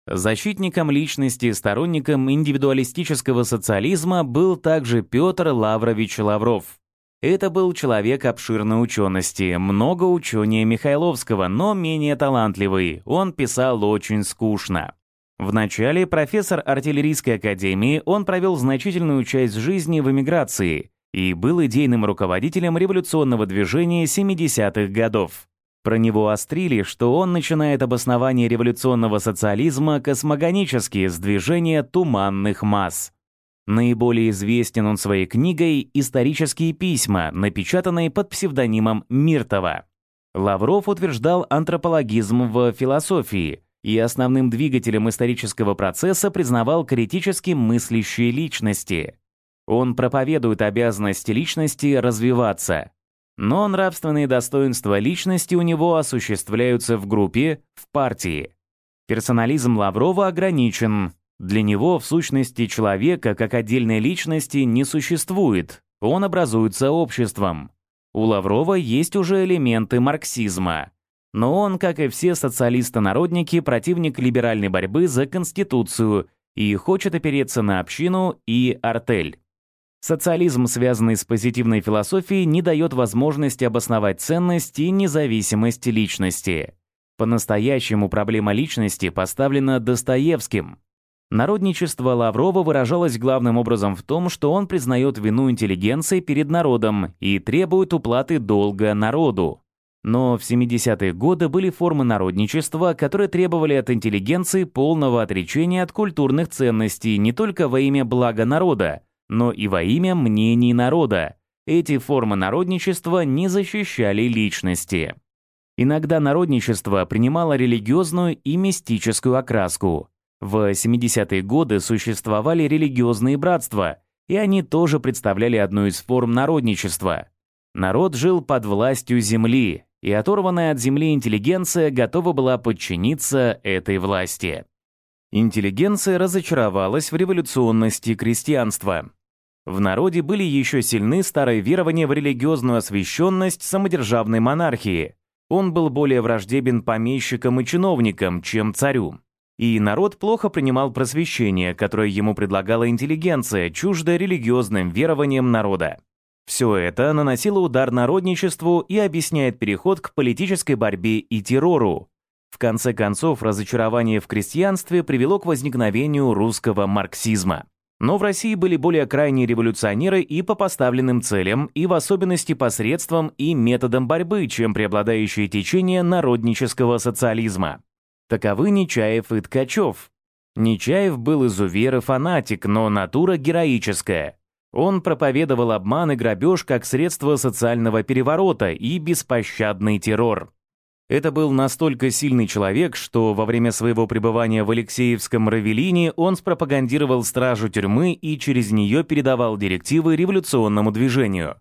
Защитником личности, сторонником индивидуалистического социализма был также Петр Лаврович Лавров. Это был человек обширной учености, много учения Михайловского, но менее талантливый. Он писал очень скучно. Вначале профессор артиллерийской академии, он провел значительную часть жизни в эмиграции и был идейным руководителем революционного движения 70-х годов. Про него острили, что он начинает обоснование революционного социализма космогонически с движения туманных масс. Наиболее известен он своей книгой «Исторические письма», напечатанные под псевдонимом Миртова. Лавров утверждал антропологизм в философии и основным двигателем исторического процесса признавал критически мыслящие личности. Он проповедует обязанность личности развиваться. Но нравственные достоинства личности у него осуществляются в группе, в партии. Персонализм Лаврова ограничен. Для него, в сущности, человека как отдельной личности не существует. Он образуется обществом. У Лаврова есть уже элементы марксизма. Но он, как и все социалисты-народники, противник либеральной борьбы за Конституцию и хочет опереться на общину и артель. Социализм, связанный с позитивной философией, не дает возможности обосновать ценность и независимость личности. По-настоящему проблема личности поставлена Достоевским. Народничество Лаврова выражалось главным образом в том, что он признает вину интеллигенции перед народом и требует уплаты долга народу. Но в 70-е годы были формы народничества, которые требовали от интеллигенции полного отречения от культурных ценностей не только во имя блага народа, но и во имя мнений народа. Эти формы народничества не защищали личности. Иногда народничество принимало религиозную и мистическую окраску. В 70-е годы существовали религиозные братства, и они тоже представляли одну из форм народничества. Народ жил под властью земли, и оторванная от земли интеллигенция готова была подчиниться этой власти. Интеллигенция разочаровалась в революционности крестьянства. В народе были еще сильны старые верования в религиозную освященность самодержавной монархии. Он был более враждебен помещикам и чиновникам, чем царю. И народ плохо принимал просвещение, которое ему предлагала интеллигенция, чуждая религиозным верованиям народа. Все это наносило удар народничеству и объясняет переход к политической борьбе и террору. В конце концов, разочарование в крестьянстве привело к возникновению русского марксизма. Но в России были более крайние революционеры и по поставленным целям, и в особенности посредством и методом борьбы, чем преобладающее течение народнического социализма. Таковы Нечаев и Ткачев. Нечаев был изувер и фанатик, но натура героическая. Он проповедовал обман и грабеж как средство социального переворота и беспощадный террор. Это был настолько сильный человек, что во время своего пребывания в Алексеевском Равелине он спропагандировал стражу тюрьмы и через нее передавал директивы революционному движению.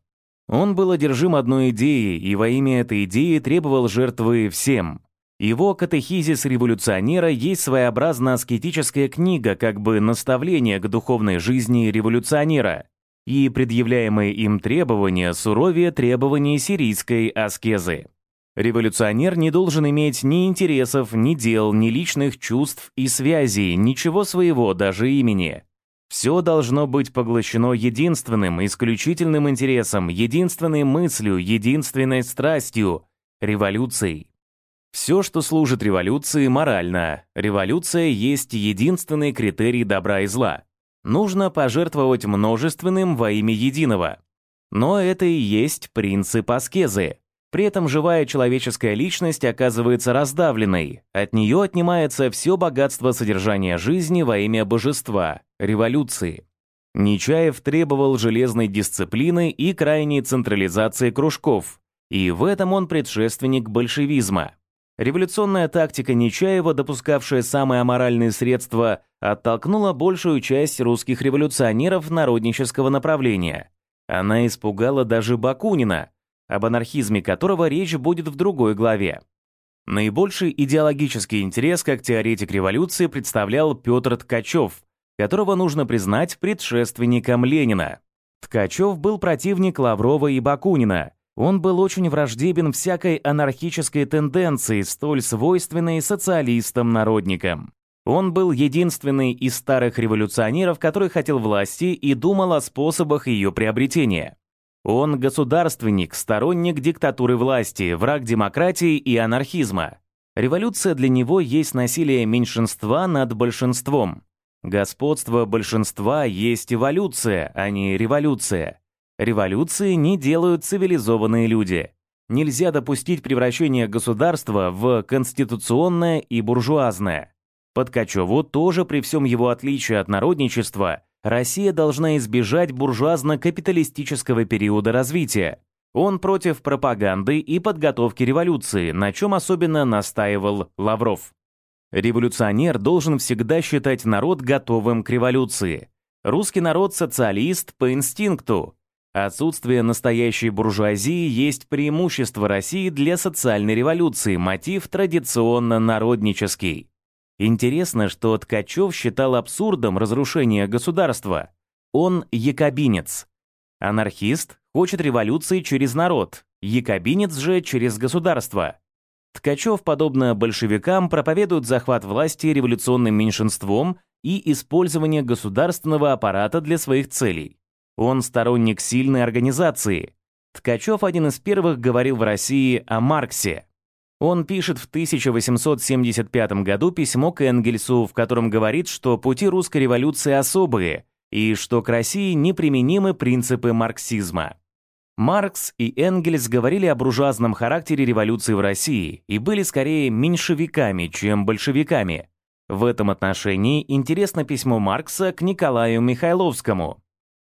Он был одержим одной идеей и во имя этой идеи требовал жертвы всем. Его «Катехизис революционера» есть своеобразно аскетическая книга, как бы наставление к духовной жизни революционера, и предъявляемые им требования суровее требований сирийской аскезы. Революционер не должен иметь ни интересов, ни дел, ни личных чувств и связей, ничего своего, даже имени. Все должно быть поглощено единственным, исключительным интересом, единственной мыслью, единственной страстью — революцией. Все, что служит революции, морально. Революция есть единственный критерий добра и зла. Нужно пожертвовать множественным во имя единого. Но это и есть принцип аскезы. При этом живая человеческая личность оказывается раздавленной. От нее отнимается все богатство содержания жизни во имя божества, революции. Нечаев требовал железной дисциплины и крайней централизации кружков, и в этом он предшественник большевизма. Революционная тактика Нечаева, допускавшая самые аморальные средства, оттолкнула большую часть русских революционеров народнического направления. Она испугала даже Бакунина, об анархизме которого речь будет в другой главе. Наибольший идеологический интерес как теоретик революции представлял Петр Ткачев, которого нужно признать предшественником Ленина. Ткачев был противник Лаврова и Бакунина, он был очень враждебен всякой анархической тенденции, столь свойственной социалистам-народникам. Он был единственный из старых революционеров, который хотел власти и думал о способах ее приобретения. Он государственник, сторонник диктатуры власти, враг демократии и анархизма. Революция для него есть насилие меньшинства над большинством. Господство большинства есть эволюция, а не революция. Революции не делают цивилизованные люди. Нельзя допустить превращение государства в конституционное и буржуазное. Подкачеву тоже при всем его отличии от народничества Россия должна избежать буржуазно-капиталистического периода развития. Он против пропаганды и подготовки революции, на чем особенно настаивал Лавров. Революционер должен всегда считать народ готовым к революции. Русский народ социалист по инстинкту, Отсутствие настоящей буржуазии есть преимущество России для социальной революции, мотив традиционно народнический. Интересно, что Ткачев считал абсурдом разрушение государства. Он якобинец. Анархист хочет революции через народ, якобинец же через государство. Ткачев, подобно большевикам, проповедует захват власти революционным меньшинством и использование государственного аппарата для своих целей. Он сторонник сильной организации. Ткачев один из первых говорил в России о Марксе. Он пишет в 1875 году письмо к Энгельсу, в котором говорит, что пути русской революции особые и что к России неприменимы принципы марксизма. Маркс и Энгельс говорили о буржуазном характере революции в России и были скорее меньшевиками, чем большевиками. В этом отношении интересно письмо Маркса к Николаю Михайловскому.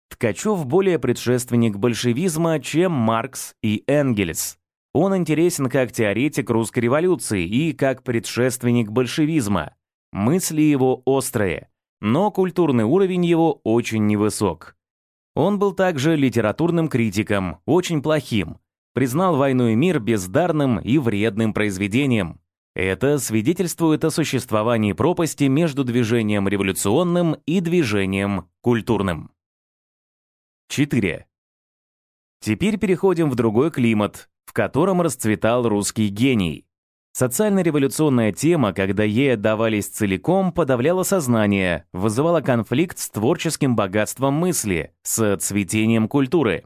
Ткачев более предшественник большевизма, чем Маркс и Энгельс. Он интересен как теоретик русской революции и как предшественник большевизма. Мысли его острые, но культурный уровень его очень невысок. Он был также литературным критиком, очень плохим, признал «Войну и мир» бездарным и вредным произведением. Это свидетельствует о существовании пропасти между движением революционным и движением культурным. 4. Теперь переходим в другой климат, в котором расцветал русский гений. Социально-революционная тема, когда ей отдавались целиком, подавляла сознание, вызывала конфликт с творческим богатством мысли, с цветением культуры.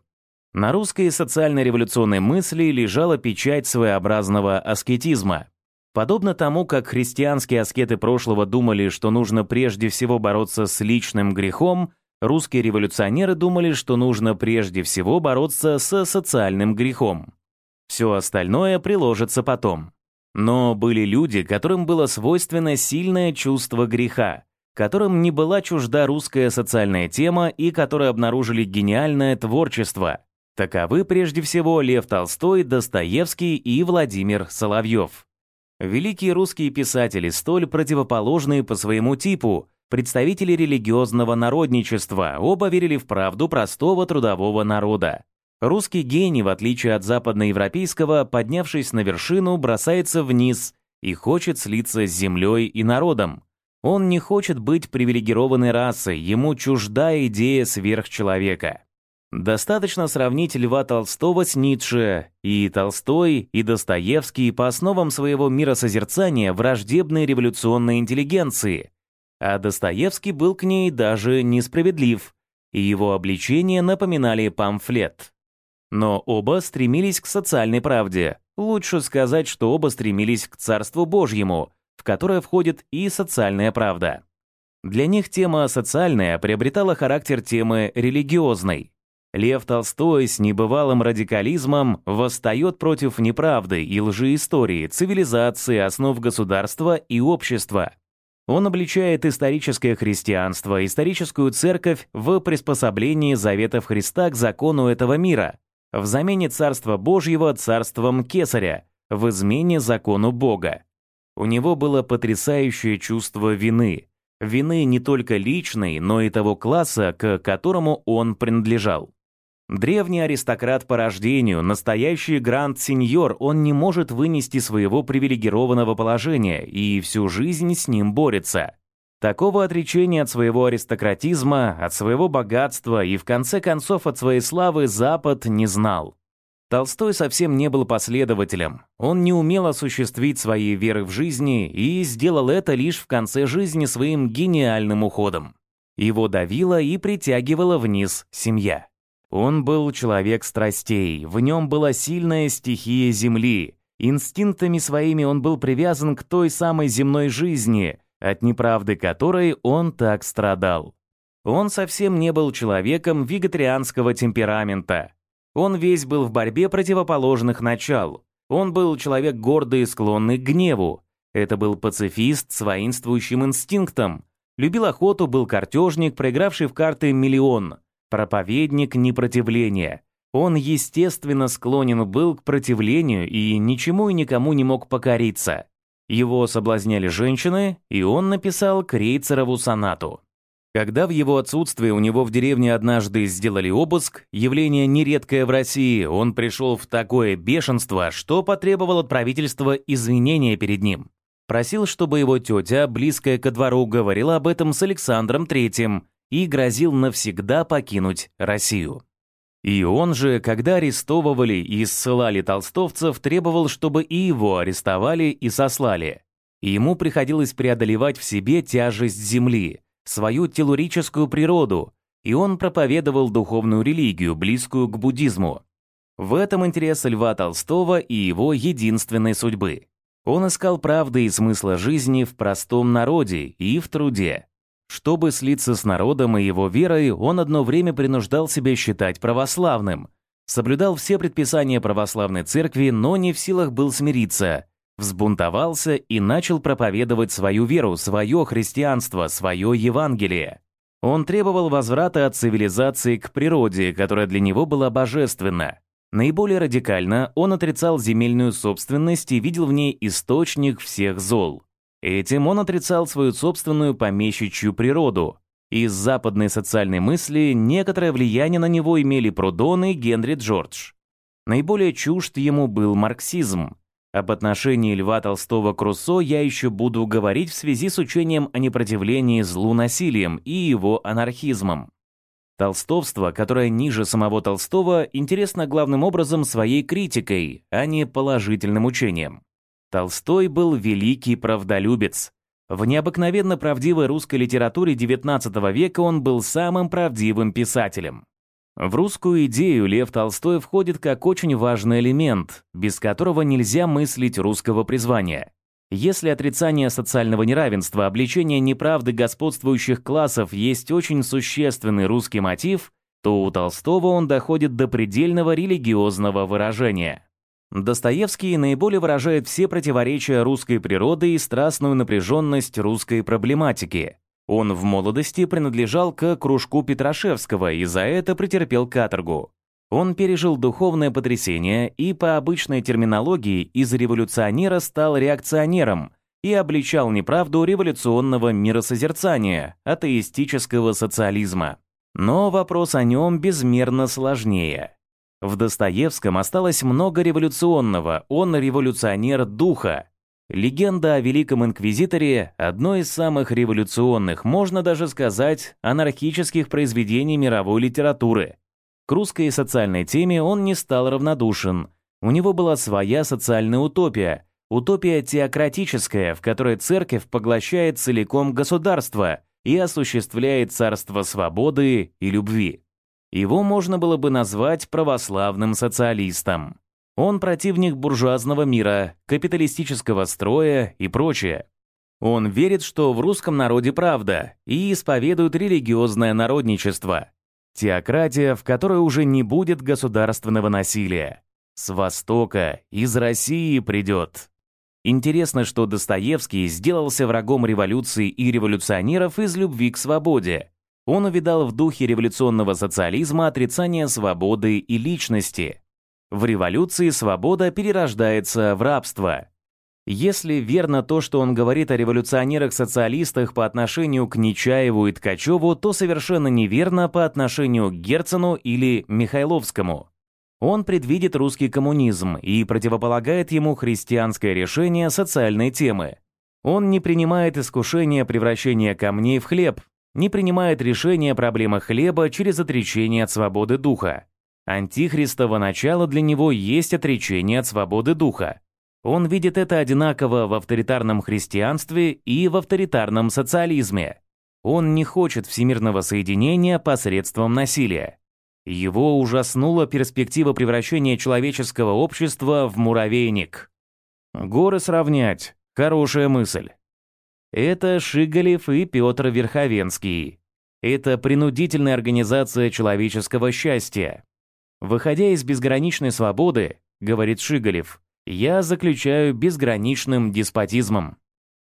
На русской социально-революционной мысли лежала печать своеобразного аскетизма. Подобно тому, как христианские аскеты прошлого думали, что нужно прежде всего бороться с личным грехом, русские революционеры думали, что нужно прежде всего бороться с социальным грехом. Все остальное приложится потом. Но были люди, которым было свойственно сильное чувство греха, которым не была чужда русская социальная тема и которые обнаружили гениальное творчество. Таковы прежде всего Лев Толстой, Достоевский и Владимир Соловьев. Великие русские писатели, столь противоположные по своему типу, представители религиозного народничества, оба верили в правду простого трудового народа. Русский гений, в отличие от западноевропейского, поднявшись на вершину, бросается вниз и хочет слиться с землей и народом. Он не хочет быть привилегированной расой, ему чужда идея сверхчеловека. Достаточно сравнить Льва Толстого с Ницше, и Толстой, и Достоевский по основам своего миросозерцания враждебной революционной интеллигенции, а Достоевский был к ней даже несправедлив, и его обличения напоминали памфлет. Но оба стремились к социальной правде. Лучше сказать, что оба стремились к Царству Божьему, в которое входит и социальная правда. Для них тема социальная приобретала характер темы религиозной. Лев Толстой с небывалым радикализмом восстает против неправды и лжи истории, цивилизации, основ государства и общества. Он обличает историческое христианство, историческую церковь в приспособлении заветов Христа к закону этого мира, в замене Царства Божьего царством Кесаря, в измене закону Бога. У него было потрясающее чувство вины. Вины не только личной, но и того класса, к которому он принадлежал. Древний аристократ по рождению, настоящий гранд-сеньор, он не может вынести своего привилегированного положения и всю жизнь с ним борется. Такого отречения от своего аристократизма, от своего богатства и, в конце концов, от своей славы Запад не знал. Толстой совсем не был последователем. Он не умел осуществить своей веры в жизни и сделал это лишь в конце жизни своим гениальным уходом. Его давила и притягивала вниз семья. Он был человек страстей, в нем была сильная стихия земли. Инстинктами своими он был привязан к той самой земной жизни, от неправды которой он так страдал. Он совсем не был человеком вегетарианского темперамента. Он весь был в борьбе противоположных начал. Он был человек гордый и склонный к гневу. Это был пацифист с воинствующим инстинктом. Любил охоту, был картежник, проигравший в карты миллион. Проповедник непротивления. Он, естественно, склонен был к противлению и ничему и никому не мог покориться. Его соблазняли женщины, и он написал Крейцерову сонату. Когда в его отсутствие у него в деревне однажды сделали обыск, явление нередкое в России, он пришел в такое бешенство, что потребовал от правительства извинения перед ним. Просил, чтобы его тетя, близкая ко двору, говорила об этом с Александром III и грозил навсегда покинуть Россию. И он же, когда арестовывали и ссылали толстовцев, требовал, чтобы и его арестовали и сослали. ему приходилось преодолевать в себе тяжесть земли, свою телурическую природу, и он проповедовал духовную религию, близкую к буддизму. В этом интерес Льва Толстого и его единственной судьбы. Он искал правды и смысла жизни в простом народе и в труде. Чтобы слиться с народом и его верой, он одно время принуждал себя считать православным. Соблюдал все предписания православной церкви, но не в силах был смириться. Взбунтовался и начал проповедовать свою веру, свое христианство, свое Евангелие. Он требовал возврата от цивилизации к природе, которая для него была божественна. Наиболее радикально он отрицал земельную собственность и видел в ней источник всех зол. Этим он отрицал свою собственную помещичью природу. Из западной социальной мысли некоторое влияние на него имели Прудон и Генри Джордж. Наиболее чужд ему был марксизм. Об отношении Льва Толстого к Руссо я еще буду говорить в связи с учением о непротивлении злу насилием и его анархизмом. Толстовство, которое ниже самого Толстого, интересно главным образом своей критикой, а не положительным учением. Толстой был великий правдолюбец. В необыкновенно правдивой русской литературе XIX века он был самым правдивым писателем. В русскую идею Лев Толстой входит как очень важный элемент, без которого нельзя мыслить русского призвания. Если отрицание социального неравенства, обличение неправды господствующих классов есть очень существенный русский мотив, то у Толстого он доходит до предельного религиозного выражения. Достоевский наиболее выражает все противоречия русской природы и страстную напряженность русской проблематики. Он в молодости принадлежал к кружку Петрашевского и за это претерпел каторгу. Он пережил духовное потрясение и по обычной терминологии из революционера стал реакционером и обличал неправду революционного миросозерцания, атеистического социализма. Но вопрос о нем безмерно сложнее. В Достоевском осталось много революционного, он революционер духа. Легенда о Великом Инквизиторе – одно из самых революционных, можно даже сказать, анархических произведений мировой литературы. К русской социальной теме он не стал равнодушен. У него была своя социальная утопия, утопия теократическая, в которой церковь поглощает целиком государство и осуществляет царство свободы и любви. Его можно было бы назвать православным социалистом. Он противник буржуазного мира, капиталистического строя и прочее. Он верит, что в русском народе правда, и исповедует религиозное народничество. Теократия, в которой уже не будет государственного насилия. С Востока, из России придет. Интересно, что Достоевский сделался врагом революции и революционеров из любви к свободе. Он увидал в духе революционного социализма отрицание свободы и личности – в революции свобода перерождается в рабство. Если верно то, что он говорит о революционерах-социалистах по отношению к Нечаеву и Ткачеву, то совершенно неверно по отношению к Герцену или Михайловскому. Он предвидит русский коммунизм и противополагает ему христианское решение социальной темы. Он не принимает искушение превращения камней в хлеб, не принимает решения проблемы хлеба через отречение от свободы духа. Антихристово начало для него есть отречение от свободы духа. Он видит это одинаково в авторитарном христианстве и в авторитарном социализме. Он не хочет всемирного соединения посредством насилия. Его ужаснула перспектива превращения человеческого общества в муравейник. Горы сравнять – хорошая мысль. Это Шигалев и Петр Верховенский. Это принудительная организация человеческого счастья. Выходя из безграничной свободы, говорит Шигалев, я заключаю безграничным деспотизмом.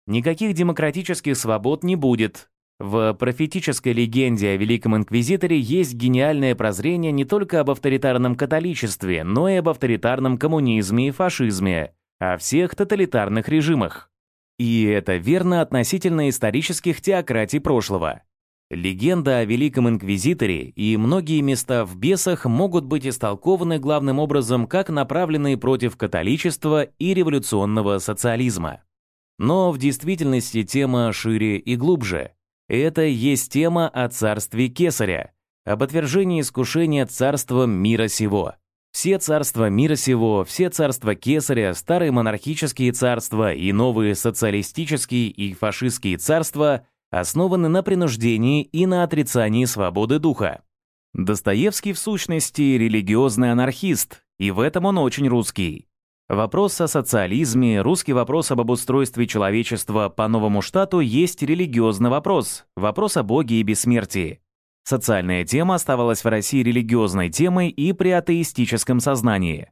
Никаких демократических свобод не будет. В профетической легенде о Великом Инквизиторе есть гениальное прозрение не только об авторитарном католичестве, но и об авторитарном коммунизме и фашизме, о всех тоталитарных режимах. И это верно относительно исторических теократий прошлого. Легенда о Великом Инквизиторе и многие места в бесах могут быть истолкованы главным образом как направленные против католичества и революционного социализма. Но в действительности тема шире и глубже. Это есть тема о царстве Кесаря, об отвержении искушения царства мира сего. Все царства мира сего, все царства Кесаря, старые монархические царства и новые социалистические и фашистские царства – основаны на принуждении и на отрицании свободы духа. Достоевский в сущности религиозный анархист, и в этом он очень русский. Вопрос о социализме, русский вопрос об обустройстве человечества по новому штату есть религиозный вопрос, вопрос о Боге и бессмертии. Социальная тема оставалась в России религиозной темой и при атеистическом сознании.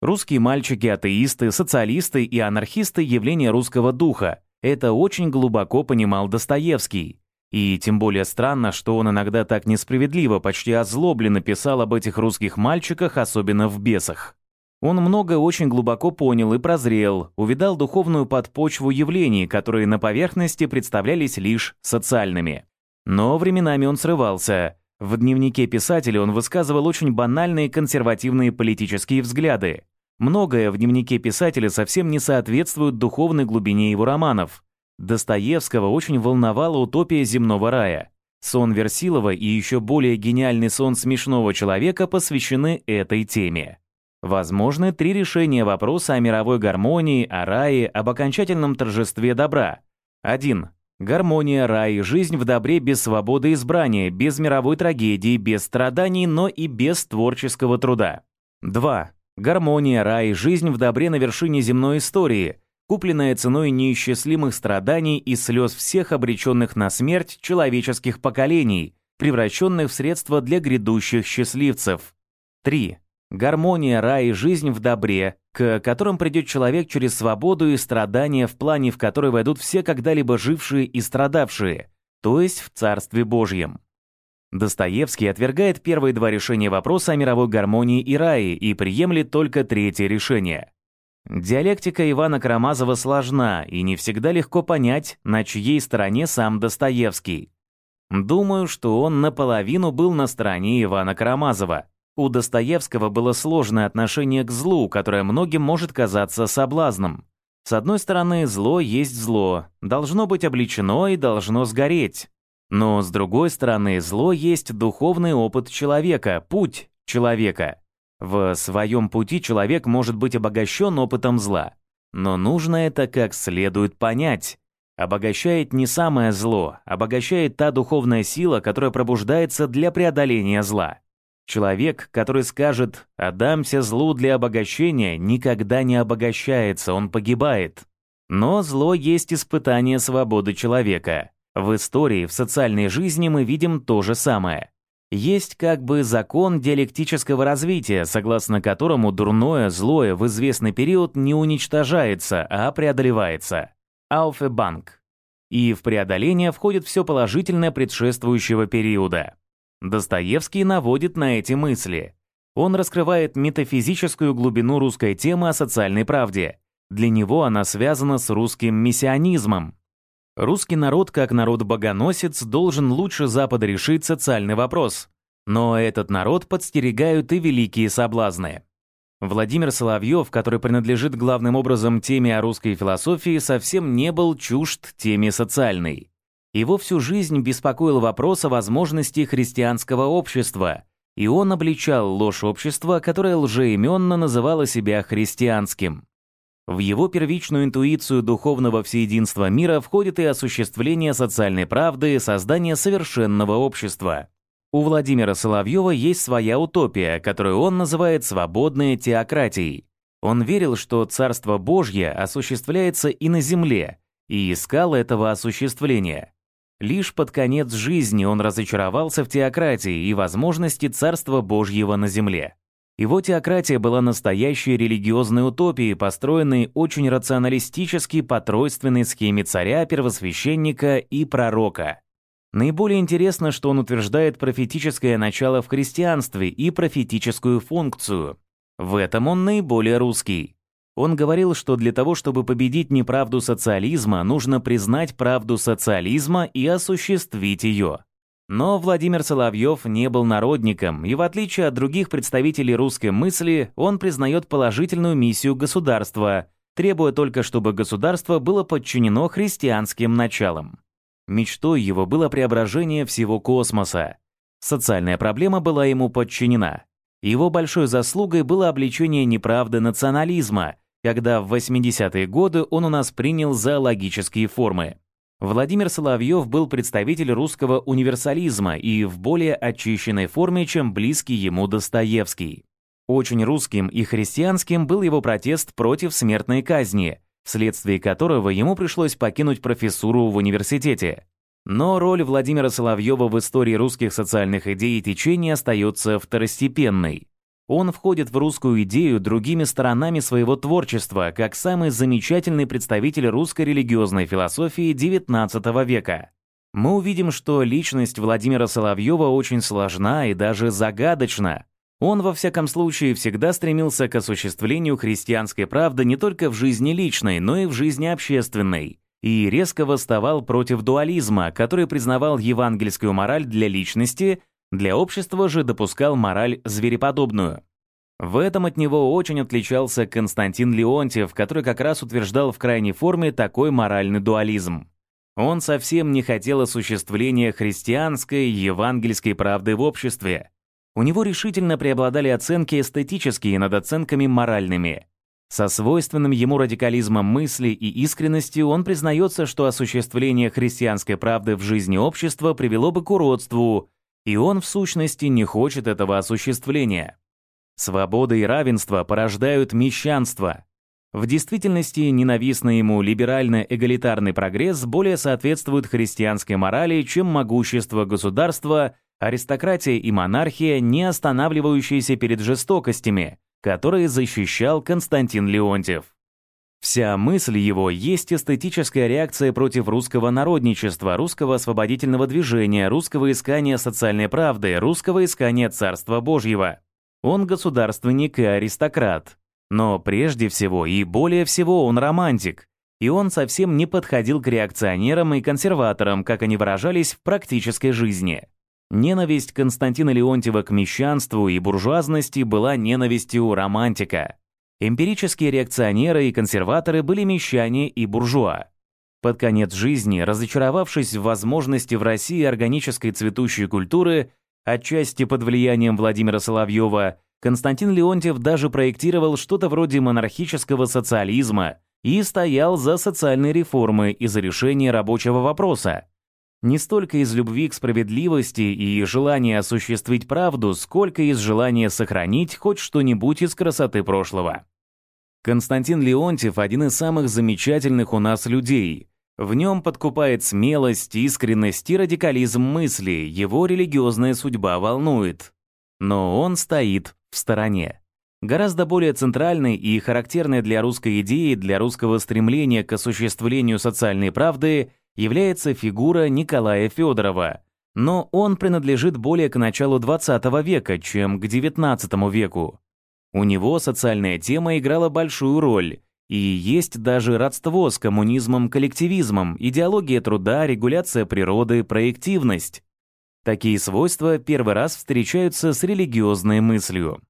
Русские мальчики-атеисты, социалисты и анархисты – явления русского духа, это очень глубоко понимал Достоевский. И тем более странно, что он иногда так несправедливо, почти озлобленно писал об этих русских мальчиках, особенно в «Бесах». Он много очень глубоко понял и прозрел, увидал духовную подпочву явлений, которые на поверхности представлялись лишь социальными. Но временами он срывался. В дневнике писателя он высказывал очень банальные консервативные политические взгляды. Многое в дневнике писателя совсем не соответствует духовной глубине его романов. Достоевского очень волновала утопия земного рая. Сон Версилова и еще более гениальный сон смешного человека посвящены этой теме. Возможны три решения вопроса о мировой гармонии, о рае, об окончательном торжестве добра. 1. Гармония, рай, жизнь в добре без свободы избрания, без мировой трагедии, без страданий, но и без творческого труда. 2. Гармония, рай, жизнь в добре на вершине земной истории, купленная ценой неисчислимых страданий и слез всех обреченных на смерть человеческих поколений, превращенных в средства для грядущих счастливцев. 3. Гармония, рай, жизнь в добре, к которым придет человек через свободу и страдания, в плане в который войдут все когда-либо жившие и страдавшие, то есть в Царстве Божьем. Достоевский отвергает первые два решения вопроса о мировой гармонии и рае и приемлет только третье решение. Диалектика Ивана Карамазова сложна, и не всегда легко понять, на чьей стороне сам Достоевский. Думаю, что он наполовину был на стороне Ивана Карамазова. У Достоевского было сложное отношение к злу, которое многим может казаться соблазном. С одной стороны, зло есть зло, должно быть обличено и должно сгореть. Но с другой стороны, зло есть духовный опыт человека, путь человека. В своем пути человек может быть обогащен опытом зла. Но нужно это как следует понять. Обогащает не самое зло, обогащает та духовная сила, которая пробуждается для преодоления зла. Человек, который скажет «отдамся злу для обогащения», никогда не обогащается, он погибает. Но зло есть испытание свободы человека. В истории, в социальной жизни мы видим то же самое. Есть как бы закон диалектического развития, согласно которому дурное, злое в известный период не уничтожается, а преодолевается. Ауфебанк. И в преодоление входит все положительное предшествующего периода. Достоевский наводит на эти мысли. Он раскрывает метафизическую глубину русской темы о социальной правде. Для него она связана с русским миссионизмом, Русский народ, как народ-богоносец, должен лучше Запада решить социальный вопрос. Но этот народ подстерегают и великие соблазны. Владимир Соловьев, который принадлежит главным образом теме о русской философии, совсем не был чужд теме социальной. Его всю жизнь беспокоил вопрос о возможности христианского общества, и он обличал ложь общества, которое лжеименно называло себя христианским. В его первичную интуицию духовного всеединства мира входит и осуществление социальной правды создание совершенного общества. У Владимира Соловьева есть своя утопия, которую он называет «свободной теократией». Он верил, что Царство Божье осуществляется и на земле, и искал этого осуществления. Лишь под конец жизни он разочаровался в теократии и возможности Царства Божьего на земле. Его теократия была настоящей религиозной утопией, построенной очень рационалистически по тройственной схеме царя, первосвященника и пророка. Наиболее интересно, что он утверждает профетическое начало в христианстве и профетическую функцию. В этом он наиболее русский. Он говорил, что для того, чтобы победить неправду социализма, нужно признать правду социализма и осуществить ее. Но Владимир Соловьев не был народником, и в отличие от других представителей русской мысли, он признает положительную миссию государства, требуя только, чтобы государство было подчинено христианским началам. Мечтой его было преображение всего космоса. Социальная проблема была ему подчинена. Его большой заслугой было обличение неправды национализма, когда в 80-е годы он у нас принял зоологические формы. Владимир Соловьев был представитель русского универсализма и в более очищенной форме, чем близкий ему Достоевский. Очень русским и христианским был его протест против смертной казни, вследствие которого ему пришлось покинуть профессуру в университете. Но роль Владимира Соловьева в истории русских социальных идей и течений остается второстепенной. Он входит в русскую идею другими сторонами своего творчества, как самый замечательный представитель русской религиозной философии XIX века. Мы увидим, что личность Владимира Соловьева очень сложна и даже загадочна. Он, во всяком случае, всегда стремился к осуществлению христианской правды не только в жизни личной, но и в жизни общественной, и резко восставал против дуализма, который признавал евангельскую мораль для личности для общества же допускал мораль звереподобную. В этом от него очень отличался Константин Леонтьев, который как раз утверждал в крайней форме такой моральный дуализм. Он совсем не хотел осуществления христианской, евангельской правды в обществе. У него решительно преобладали оценки эстетические над оценками моральными. Со свойственным ему радикализмом мысли и искренностью он признается, что осуществление христианской правды в жизни общества привело бы к уродству, и он в сущности не хочет этого осуществления. Свобода и равенство порождают мещанство. В действительности ненавистный ему либерально-эгалитарный прогресс более соответствует христианской морали, чем могущество государства, аристократия и монархия, не останавливающиеся перед жестокостями, которые защищал Константин Леонтьев. Вся мысль его есть эстетическая реакция против русского народничества, русского освободительного движения, русского искания социальной правды, русского искания Царства Божьего. Он государственник и аристократ. Но прежде всего и более всего он романтик. И он совсем не подходил к реакционерам и консерваторам, как они выражались в практической жизни. Ненависть Константина Леонтьева к мещанству и буржуазности была ненавистью романтика. Эмпирические реакционеры и консерваторы были мещане и буржуа. Под конец жизни, разочаровавшись в возможности в России органической цветущей культуры, отчасти под влиянием Владимира Соловьева, Константин Леонтьев даже проектировал что-то вроде монархического социализма и стоял за социальные реформы и за решение рабочего вопроса. Не столько из любви к справедливости и желания осуществить правду, сколько из желания сохранить хоть что-нибудь из красоты прошлого. Константин Леонтьев – один из самых замечательных у нас людей. В нем подкупает смелость, искренность и радикализм мысли, его религиозная судьба волнует. Но он стоит в стороне. Гораздо более центральной и характерной для русской идеи, для русского стремления к осуществлению социальной правды является фигура Николая Федорова. Но он принадлежит более к началу XX века, чем к XIX веку. У него социальная тема играла большую роль, и есть даже родство с коммунизмом-коллективизмом, идеология труда, регуляция природы, проективность. Такие свойства первый раз встречаются с религиозной мыслью.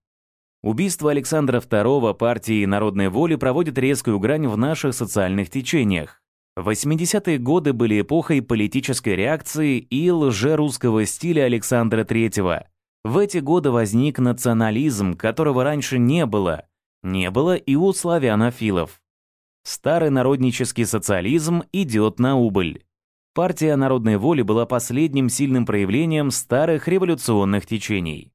Убийство Александра II партии народной воли проводит резкую грань в наших социальных течениях. 80-е годы были эпохой политической реакции и лже-русского стиля Александра III. В эти годы возник национализм, которого раньше не было. Не было и у славянофилов. Старый народнический социализм идет на убыль. Партия народной воли была последним сильным проявлением старых революционных течений.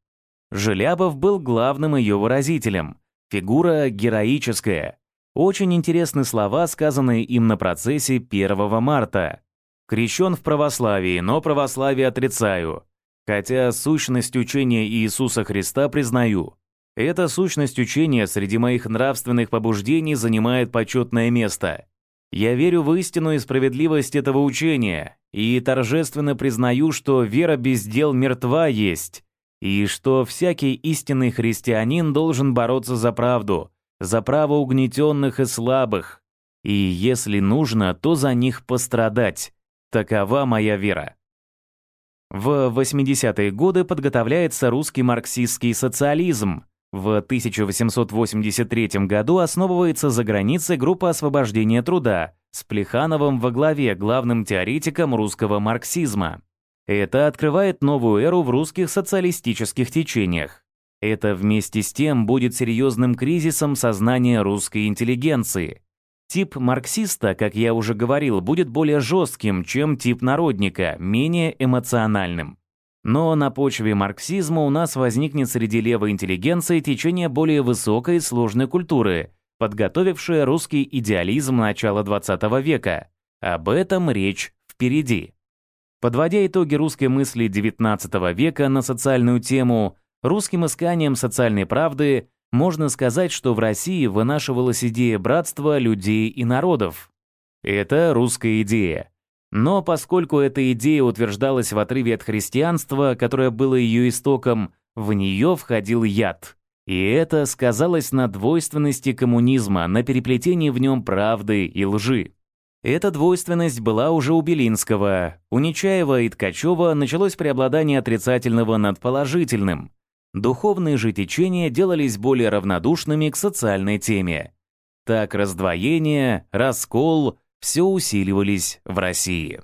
Желябов был главным ее выразителем. Фигура героическая. Очень интересны слова, сказанные им на процессе 1 марта. «Крещен в православии, но православие отрицаю. Хотя сущность учения Иисуса Христа признаю. Эта сущность учения среди моих нравственных побуждений занимает почетное место. Я верю в истину и справедливость этого учения и торжественно признаю, что вера без дел мертва есть, и что всякий истинный христианин должен бороться за правду, за право угнетенных и слабых, и, если нужно, то за них пострадать. Такова моя вера. В 80-е годы подготовляется русский марксистский социализм. В 1883 году основывается за границей группа освобождения труда с Плехановым во главе главным теоретиком русского марксизма. Это открывает новую эру в русских социалистических течениях. Это вместе с тем будет серьезным кризисом сознания русской интеллигенции. Тип марксиста, как я уже говорил, будет более жестким, чем тип народника, менее эмоциональным. Но на почве марксизма у нас возникнет среди левой интеллигенции течение более высокой и сложной культуры, подготовившее русский идеализм начала XX века. Об этом речь впереди. Подводя итоги русской мысли XIX века на социальную тему, русским исканием социальной правды можно сказать, что в России вынашивалась идея братства людей и народов. Это русская идея. Но поскольку эта идея утверждалась в отрыве от христианства, которое было ее истоком, в нее входил яд. И это сказалось на двойственности коммунизма, на переплетении в нем правды и лжи. Эта двойственность была уже у Белинского. У Нечаева и Ткачева началось преобладание отрицательного над положительным. Духовные же течения делались более равнодушными к социальной теме. Так раздвоение, раскол все усиливались в России.